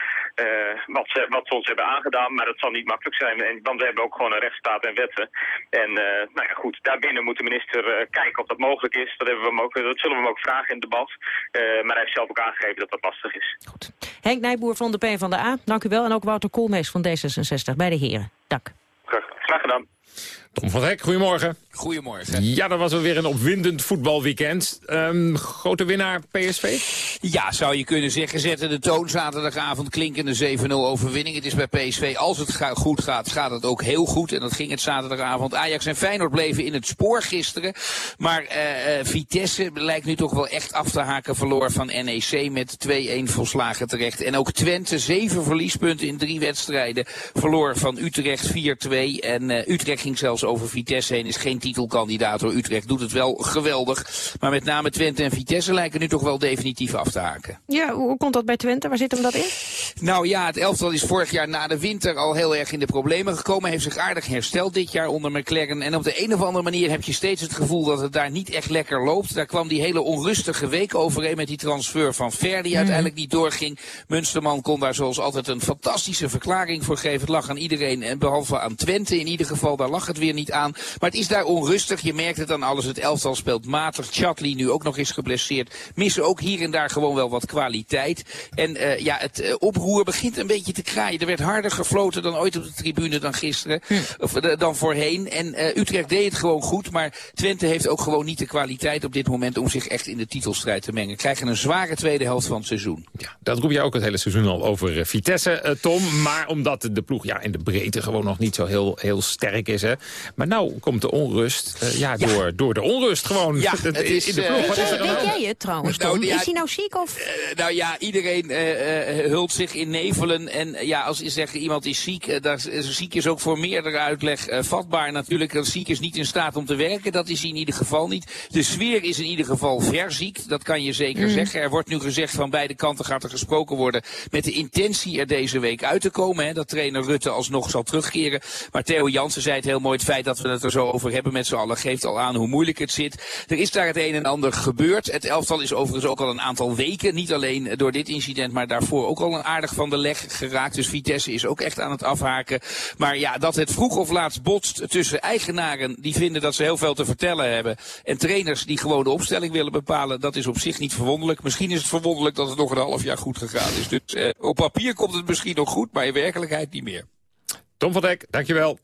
wat, ze, wat ze ons hebben aangedaan. Maar dat zal niet makkelijk zijn, en, want we hebben ook gewoon een rechtsstaat en wetten. En nou ja, goed, daarbinnen moet de minister kijken of dat mogelijk is. Dat, hebben we hem ook, dat zullen we hem ook vragen in het debat. maar hij heeft zelf ook aangegeven dat dat lastig is. Goed. Henk Nijboer van de PvdA, dank u wel. En ook Wouter Koolmees van D66 bij de heren. Dank. Graag gedaan. Tom van Hek, goedemorgen. Goedemorgen. Ja, dat was weer een opwindend voetbalweekend. Um, grote winnaar PSV? Ja, zou je kunnen zeggen. Zetten de toon zaterdagavond klinkende 7-0 overwinning. Het is bij PSV, als het ga goed gaat, gaat het ook heel goed. En dat ging het zaterdagavond. Ajax en Feyenoord bleven in het spoor gisteren. Maar uh, Vitesse lijkt nu toch wel echt af te haken. Verloor van NEC met 2-1 volslagen terecht. En ook Twente, zeven verliespunten in drie wedstrijden. Verloor van Utrecht 4-2. En uh, Utrecht ging zelfs over Vitesse heen. Is geen titelkandidaat hoor. Utrecht doet het wel geweldig. Maar met name Twente en Vitesse lijken nu toch wel definitief af te haken. Ja, hoe komt dat bij Twente? Waar zit hem dat in? Nou ja, het elftal is vorig jaar na de winter al heel erg in de problemen gekomen. Heeft zich aardig hersteld dit jaar onder McLaren. En op de een of andere manier heb je steeds het gevoel dat het daar niet echt lekker loopt. Daar kwam die hele onrustige week overeen met die transfer van Ver die uiteindelijk niet doorging. Munsterman kon daar zoals altijd een fantastische verklaring voor geven. Het lag aan iedereen en behalve aan Twente. In ieder geval, daar lag het weer weer niet aan. Maar het is daar onrustig. Je merkt het aan alles. Het elftal speelt matig. Chatley nu ook nog eens geblesseerd. Missen ook hier en daar gewoon wel wat kwaliteit. En uh, ja, het uh, oproer begint een beetje te kraaien. Er werd harder gefloten dan ooit op de tribune dan gisteren. Hm. Of uh, dan voorheen. En Utrecht deed het gewoon goed. Maar Twente heeft ook gewoon niet de kwaliteit op dit moment om zich echt in de titelstrijd te mengen. Krijgen een zware tweede helft van het seizoen. Ja, dat roep je ook het hele seizoen al over Vitesse, Tom. Maar omdat de ploeg ja, in de breedte gewoon nog niet zo heel, heel sterk is. Hè. Maar nou komt de onrust ja, ja. Door, door de onrust gewoon ja, *laughs* het is, in de ploeg. Wat is er weet jij het trouwens, nou, Is hij nou ziek? Of? Uh, nou ja, iedereen uh, hult zich in nevelen. En ja, als je zegt iemand is ziek, daar, ziek is ook voor meerdere uitleg vatbaar natuurlijk. Dat ziek is niet in staat om te werken, dat is hij in ieder geval niet. De sfeer is in ieder geval verziek, dat kan je zeker mm. zeggen. Er wordt nu gezegd van beide kanten gaat er gesproken worden met de intentie er deze week uit te komen. Hè, dat trainer Rutte alsnog zal terugkeren. Maar Theo Jansen zei het heel mooi, het feit dat we het er zo over hebben met z'n allen geeft al aan hoe moeilijk het zit. Er is daar het een en ander gebeurd. Het elftal is overigens ook al een aantal weken, niet alleen door dit incident, maar daarvoor ook al een aardig van de leg geraakt. Dus Vitesse is ook echt aan het afhaken. Maar ja, dat het vroeg of laat botst tussen eigenaren die vinden dat ze heel veel te vertellen hebben. En trainers die gewoon de opstelling willen bepalen, dat is op zich niet verwonderlijk. Misschien is het verwonderlijk dat het nog een half jaar goed gegaan is. Dus eh, op papier komt het misschien nog goed, maar in werkelijkheid niet meer. Tom van Dek, dankjewel.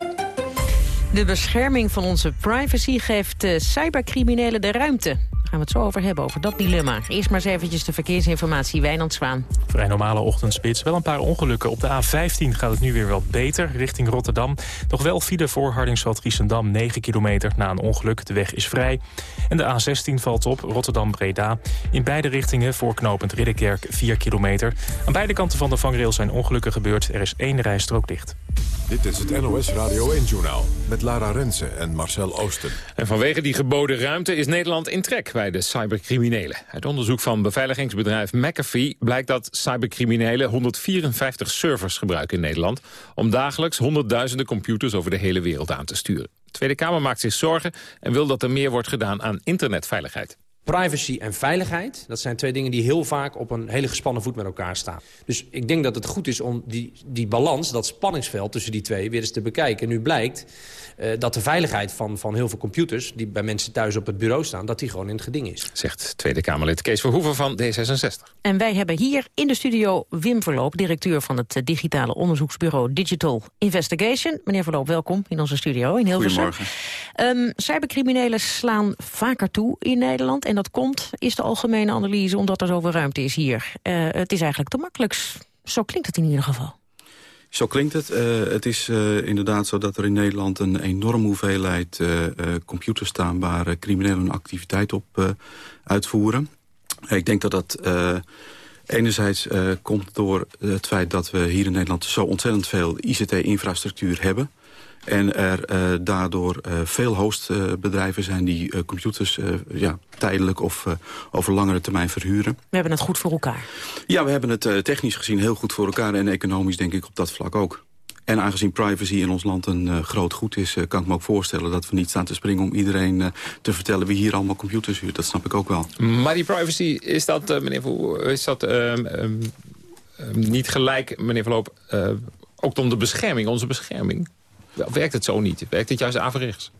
De bescherming van onze privacy geeft uh, cybercriminelen de ruimte. Gaan we het zo over hebben, over dat dilemma. Eerst maar eens eventjes de verkeersinformatie. Wijnand Zwaan. Vrij normale ochtendspits. Wel een paar ongelukken. Op de A15 gaat het nu weer wat beter, richting Rotterdam. Nog wel file voor Hardingsveld-Giessendam, 9 kilometer na een ongeluk. De weg is vrij. En de A16 valt op, Rotterdam-Breda. In beide richtingen voor knooppunt Ridderkerk, 4 kilometer. Aan beide kanten van de vangrail zijn ongelukken gebeurd. Er is één rijstrook dicht. Dit is het NOS Radio 1-journaal met Lara Rensen en Marcel Oosten. En vanwege die geboden ruimte is Nederland in trek bij de cybercriminelen. Uit onderzoek van beveiligingsbedrijf McAfee blijkt dat cybercriminelen 154 servers gebruiken in Nederland... om dagelijks honderdduizenden computers over de hele wereld aan te sturen. De Tweede Kamer maakt zich zorgen en wil dat er meer wordt gedaan aan internetveiligheid. Privacy en veiligheid, dat zijn twee dingen die heel vaak op een hele gespannen voet met elkaar staan. Dus ik denk dat het goed is om die, die balans, dat spanningsveld tussen die twee weer eens te bekijken. nu blijkt uh, dat de veiligheid van, van heel veel computers... die bij mensen thuis op het bureau staan, dat die gewoon in het geding is. Zegt Tweede Kamerlid Kees Verhoeven van D66. En wij hebben hier in de studio Wim Verloop... directeur van het eh, digitale onderzoeksbureau Digital Investigation. Meneer Verloop, welkom in onze studio in Hilversum. Goedemorgen. Um, cybercriminelen slaan vaker toe in Nederland. En dat komt, is de algemene analyse, omdat er zoveel ruimte is hier. Uh, het is eigenlijk te makkelijk. Zo klinkt het in ieder geval. Zo klinkt het. Uh, het is uh, inderdaad zo dat er in Nederland een enorme hoeveelheid computers staan... waar criminelen activiteit op uitvoeren. ik denk dat dat enerzijds komt door het feit dat we hier in Nederland... zo ontzettend veel ICT-infrastructuur hebben... En er uh, daardoor uh, veel hostbedrijven zijn die uh, computers ja, tijdelijk of over langere termijn verhuren. We hebben het goed voor elkaar. Ja, we hebben het technisch gezien heel goed voor elkaar en economisch denk ik op dat vlak ook. En aangezien privacy in ons land een groot goed is... kan ik me ook voorstellen dat we niet staan te springen om iedereen te vertellen... wie hier allemaal computers huurt. Dat snap ik ook wel. Maar die privacy, is dat, meneer is dat um, um, niet gelijk, meneer Verloop... ook om de bescherming, onze bescherming? Werkt het zo niet? Werkt het juist averechts?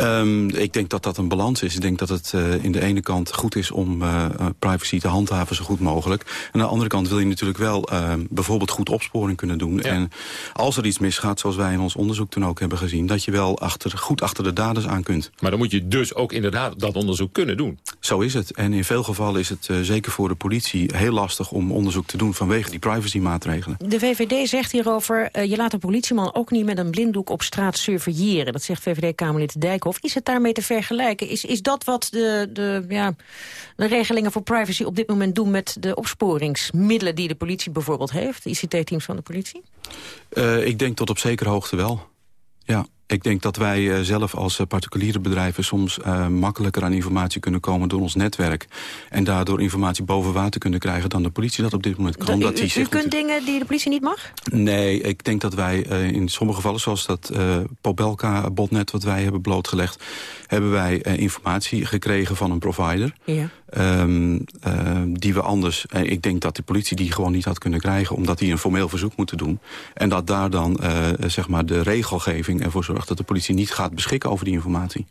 Um, ik denk dat dat een balans is. Ik denk dat het uh, in de ene kant goed is om uh, privacy te handhaven zo goed mogelijk. En aan de andere kant wil je natuurlijk wel uh, bijvoorbeeld goed opsporing kunnen doen. Ja. En als er iets misgaat, zoals wij in ons onderzoek toen ook hebben gezien... dat je wel achter, goed achter de daders aan kunt. Maar dan moet je dus ook inderdaad dat onderzoek kunnen doen. Zo is het. En in veel gevallen is het zeker voor de politie heel lastig om onderzoek te doen... vanwege die privacymaatregelen. De VVD zegt hierover, je laat een politieman ook niet met een blinddoek op straat surveilleren. Dat zegt VVD-Kamerlid Of is het daarmee te vergelijken? Is, is dat wat de, de, ja, de regelingen voor privacy op dit moment doen... met de opsporingsmiddelen die de politie bijvoorbeeld heeft? De ICT-teams van de politie? Uh, ik denk tot op zekere hoogte wel. Ja. Ik denk dat wij uh, zelf als uh, particuliere bedrijven soms uh, makkelijker aan informatie kunnen komen door ons netwerk. En daardoor informatie boven water kunnen krijgen dan de politie dat op dit moment kan. Dat, u, u, u kunt dingen die de politie niet mag? Nee, ik denk dat wij in sommige gevallen, zoals dat Pobelka-botnet wat wij hebben blootgelegd, hebben wij informatie gekregen van een provider. Ja. Um, uh, die we anders... Uh, ik denk dat de politie die gewoon niet had kunnen krijgen... omdat die een formeel verzoek moeten doen. En dat daar dan uh, zeg maar de regelgeving ervoor zorgt dat de politie niet gaat beschikken over die informatie.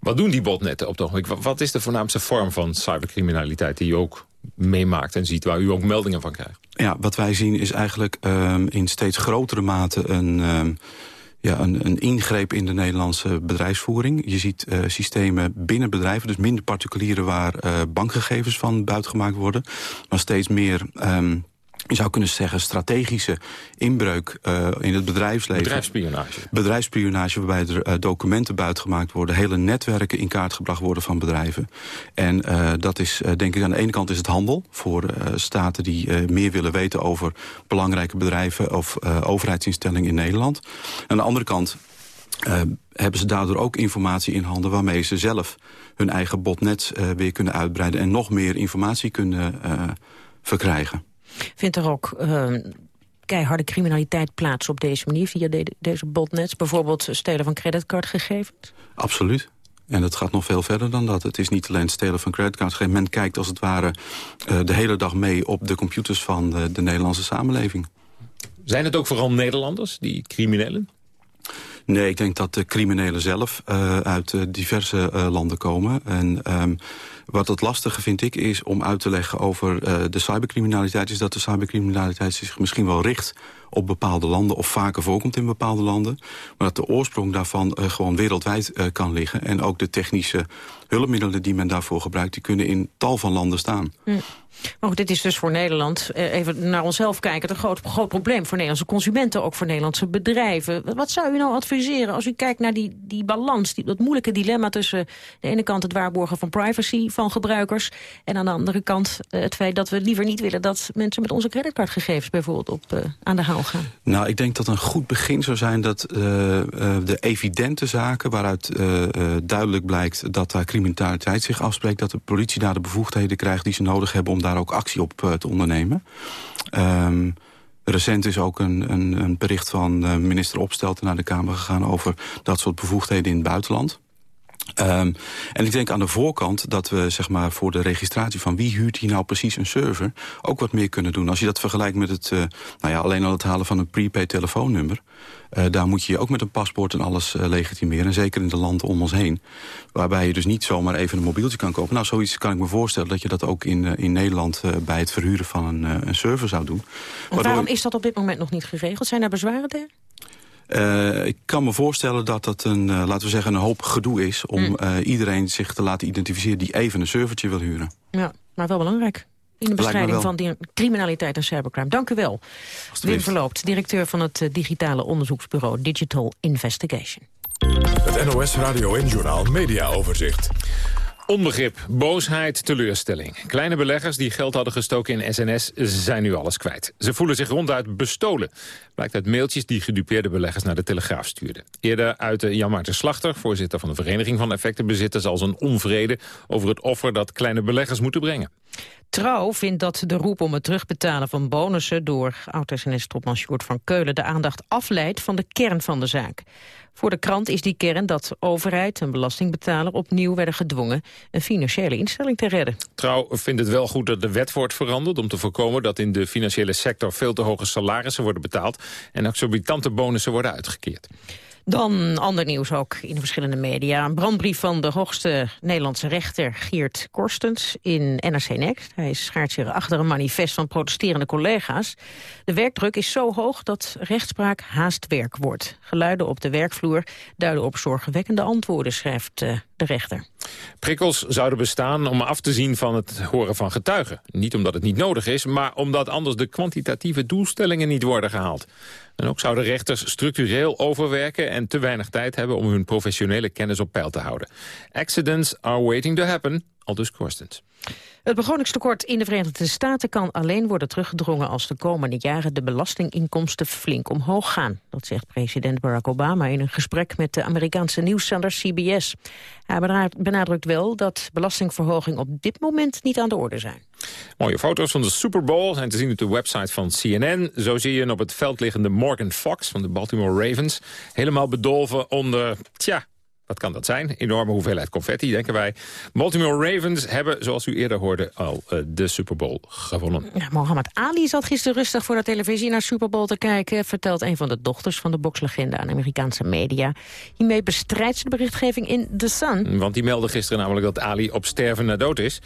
Wat doen die botnetten op het ogenblik? Wat is de voornaamste vorm van cybercriminaliteit die je ook meemaakt en ziet... waar u ook meldingen van krijgt? Ja, wat wij zien is eigenlijk um, in steeds grotere mate een... Um, ja, een, een, ingreep in de Nederlandse bedrijfsvoering. Je ziet uh, systemen binnen bedrijven, dus minder particulieren... waar uh, bankgegevens van buitgemaakt worden. Maar steeds meer um, je zou kunnen zeggen, strategische inbreuk uh, in het bedrijfsleven. Bedrijfsspionage. Bedrijfsspionage, waarbij er uh, documenten buitgemaakt worden... hele netwerken in kaart gebracht worden van bedrijven. En uh, dat is, denk ik, aan de ene kant is het handel... voor staten die meer willen weten over belangrijke bedrijven... of overheidsinstellingen in Nederland. Aan de andere kant uh, hebben ze daardoor ook informatie in handen... waarmee ze zelf hun eigen botnet uh, weer kunnen uitbreiden... en nog meer informatie kunnen uh, verkrijgen. Vindt er ook uh, keiharde criminaliteit plaats op deze manier... via de, deze botnets, bijvoorbeeld stelen van creditcardgegevens? Absoluut. En het gaat nog veel verder dan dat. Het is niet alleen stelen van creditcardgegevens. Men kijkt als het ware uh, de hele dag mee op de computers van de, de Nederlandse samenleving. Zijn het ook vooral Nederlanders, die criminelen? Nee, ik denk dat de criminelen zelf uh, uit uh, diverse uh, landen komen. En um, wat het lastige vind ik is om uit te leggen over de cybercriminaliteit... is dat de cybercriminaliteit zich misschien wel richt op bepaalde landen... of vaker voorkomt in bepaalde landen. Maar dat de oorsprong daarvan uh, gewoon wereldwijd uh, kan liggen. En ook de technische hulpmiddelen die men daarvoor gebruikt... die kunnen in tal van landen staan. Mm. Maar goed, dit is dus voor Nederland, even naar onszelf kijken... een groot, groot probleem voor Nederlandse consumenten, ook voor Nederlandse bedrijven. Wat zou u nou adviseren als u kijkt naar die, die balans, die, dat moeilijke dilemma... tussen de ene kant het waarborgen van privacy van gebruikers... en aan de andere kant het feit dat we liever niet willen... dat mensen met onze creditcardgegevens bijvoorbeeld op, aan de haal Nou, ik denk dat een goed begin zou zijn dat uh, uh, de evidente zaken... waaruit uh, duidelijk blijkt dat daar criminaliteit zich afspreekt... dat de politie daar de bevoegdheden krijgt die ze nodig hebben... om daar ook actie op te ondernemen. Um, Recent is ook een, een, een bericht van minister Opstelten naar de Kamer gegaan... over dat soort bevoegdheden in het buitenland. Um, en ik denk aan de voorkant dat we zeg maar, voor de registratie van wie huurt hier nou precies een server ook wat meer kunnen doen. Als je dat vergelijkt met het, uh, nou ja, alleen al het halen van een prepaid telefoonnummer. Uh, daar moet je je ook met een paspoort en alles uh, legitimeren. En zeker in de landen om ons heen. Waarbij je dus niet zomaar even een mobieltje kan kopen. Nou, zoiets kan ik me voorstellen dat je dat ook in, in Nederland bij het verhuren van een, een server zou doen. En waarom is dat op dit moment nog niet geregeld? Zijn er bezwaren tegen? Uh, ik kan me voorstellen dat dat een, uh, laten we zeggen, een hoop gedoe is... om mm. uh, iedereen zich te laten identificeren die even een servertje wil huren. Ja, maar wel belangrijk. In de bestrijding van die criminaliteit en cybercrime. Dank u wel. Wim Verloopt, directeur van het digitale onderzoeksbureau Digital Investigation. Het NOS Radio en Journal Media Overzicht. Onbegrip, boosheid, teleurstelling. Kleine beleggers die geld hadden gestoken in SNS zijn nu alles kwijt. Ze voelen zich ronduit bestolen. Blijkt uit mailtjes die gedupeerde beleggers naar de Telegraaf stuurden. Eerder uitte Jan Maarten Slachter, voorzitter van de Vereniging van Effectenbezitters... als een onvrede over het offer dat kleine beleggers moeten brengen. Trouw vindt dat de roep om het terugbetalen van bonussen... door oud-SNS-topman Sjoerd van Keulen de aandacht afleidt van de kern van de zaak. Voor de krant is die kern dat overheid en belastingbetaler opnieuw werden gedwongen een financiële instelling te redden. Trouw vindt het wel goed dat de wet wordt veranderd om te voorkomen dat in de financiële sector veel te hoge salarissen worden betaald en exorbitante bonussen worden uitgekeerd. Dan ander nieuws ook in de verschillende media. Een brandbrief van de hoogste Nederlandse rechter Geert Korstens in NRC Next. Hij schaart zich achter een manifest van protesterende collega's. De werkdruk is zo hoog dat rechtspraak haast werk wordt. Geluiden op de werkvloer duiden op zorgwekkende antwoorden, schrijft uh, de rechter. Prikkels zouden bestaan om af te zien van het horen van getuigen. Niet omdat het niet nodig is, maar omdat anders de kwantitatieve doelstellingen niet worden gehaald. En ook zouden rechters structureel overwerken en te weinig tijd hebben om hun professionele kennis op peil te houden. Accidents are waiting to happen, aldus Korstens. Het begrotingstekort in de Verenigde Staten kan alleen worden teruggedrongen als de komende jaren de belastinginkomsten flink omhoog gaan. Dat zegt president Barack Obama in een gesprek met de Amerikaanse nieuwszender CBS. Hij benadrukt wel dat belastingverhoging op dit moment niet aan de orde zijn. Mooie foto's van de Super Bowl zijn te zien op de website van CNN. Zo zie je een op het veld liggende Morgan Fox van de Baltimore Ravens. Helemaal bedolven onder, tja, Wat kan dat zijn? Enorme hoeveelheid confetti, denken wij. Baltimore Ravens hebben, zoals u eerder hoorde, al uh, de Super Bowl gewonnen. Ja, Mohammed Ali zat gisteren rustig voor de televisie naar Super Bowl te kijken... vertelt een van de dochters van de bokslegende aan Amerikaanse media. Hiermee bestrijdt ze de berichtgeving in The Sun. Want die meldde gisteren namelijk dat Ali op sterven na dood is.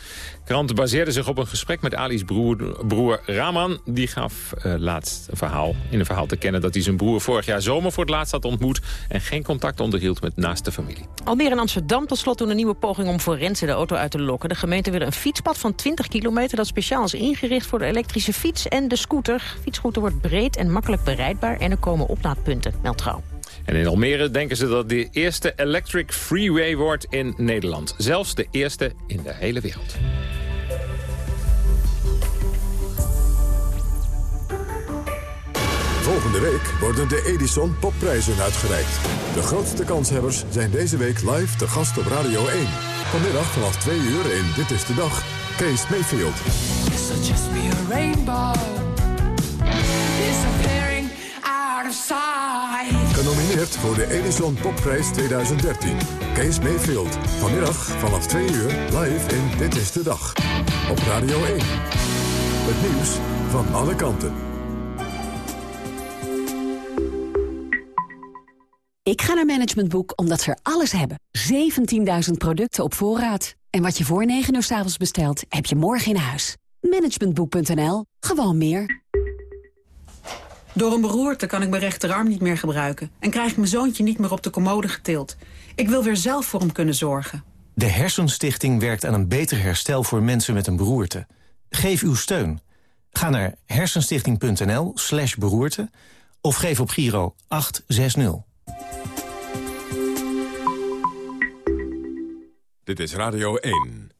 Krant baseerde zich op een gesprek met Ali's broer, broer Raman. Die gaf uh, laatst een verhaal, in een verhaal te kennen dat hij zijn broer vorig jaar zomer voor het laatst had ontmoet... en geen contact onderhield met naaste familie. Almere en Amsterdam tot slot doen een nieuwe poging om forensen de auto uit te lokken. De gemeente wil een fietspad van 20 kilometer dat speciaal is ingericht voor de elektrische fiets en de scooter. Fietsroute wordt breed en makkelijk bereidbaar en er komen oplaadpunten, meldt trouw. En in Almere denken ze dat de eerste electric freeway wordt in Nederland. Zelfs de eerste in de hele wereld. Volgende week worden de Edison Popprijzen uitgereikt. De grootste kanshebbers zijn deze week live te gast op Radio 1. Vanmiddag vanaf 2 uur in Dit is de Dag, Kees Mayfield. Genomineerd voor de Edison Popprijs 2013. Kees Mayfield. Vanmiddag vanaf 2 uur live in Dit is de Dag. Op Radio 1. Het nieuws van alle kanten. Ik ga naar Management Boek omdat ze er alles hebben. 17.000 producten op voorraad. En wat je voor 9 uur s avonds bestelt, heb je morgen in huis. Managementboek.nl. Gewoon meer. Door een beroerte kan ik mijn rechterarm niet meer gebruiken... en krijg ik mijn zoontje niet meer op de commode getild. Ik wil weer zelf voor hem kunnen zorgen. De Hersenstichting werkt aan een beter herstel voor mensen met een beroerte. Geef uw steun. Ga naar hersenstichting.nl slash beroerte... of geef op Giro 860. Dit is Radio 1.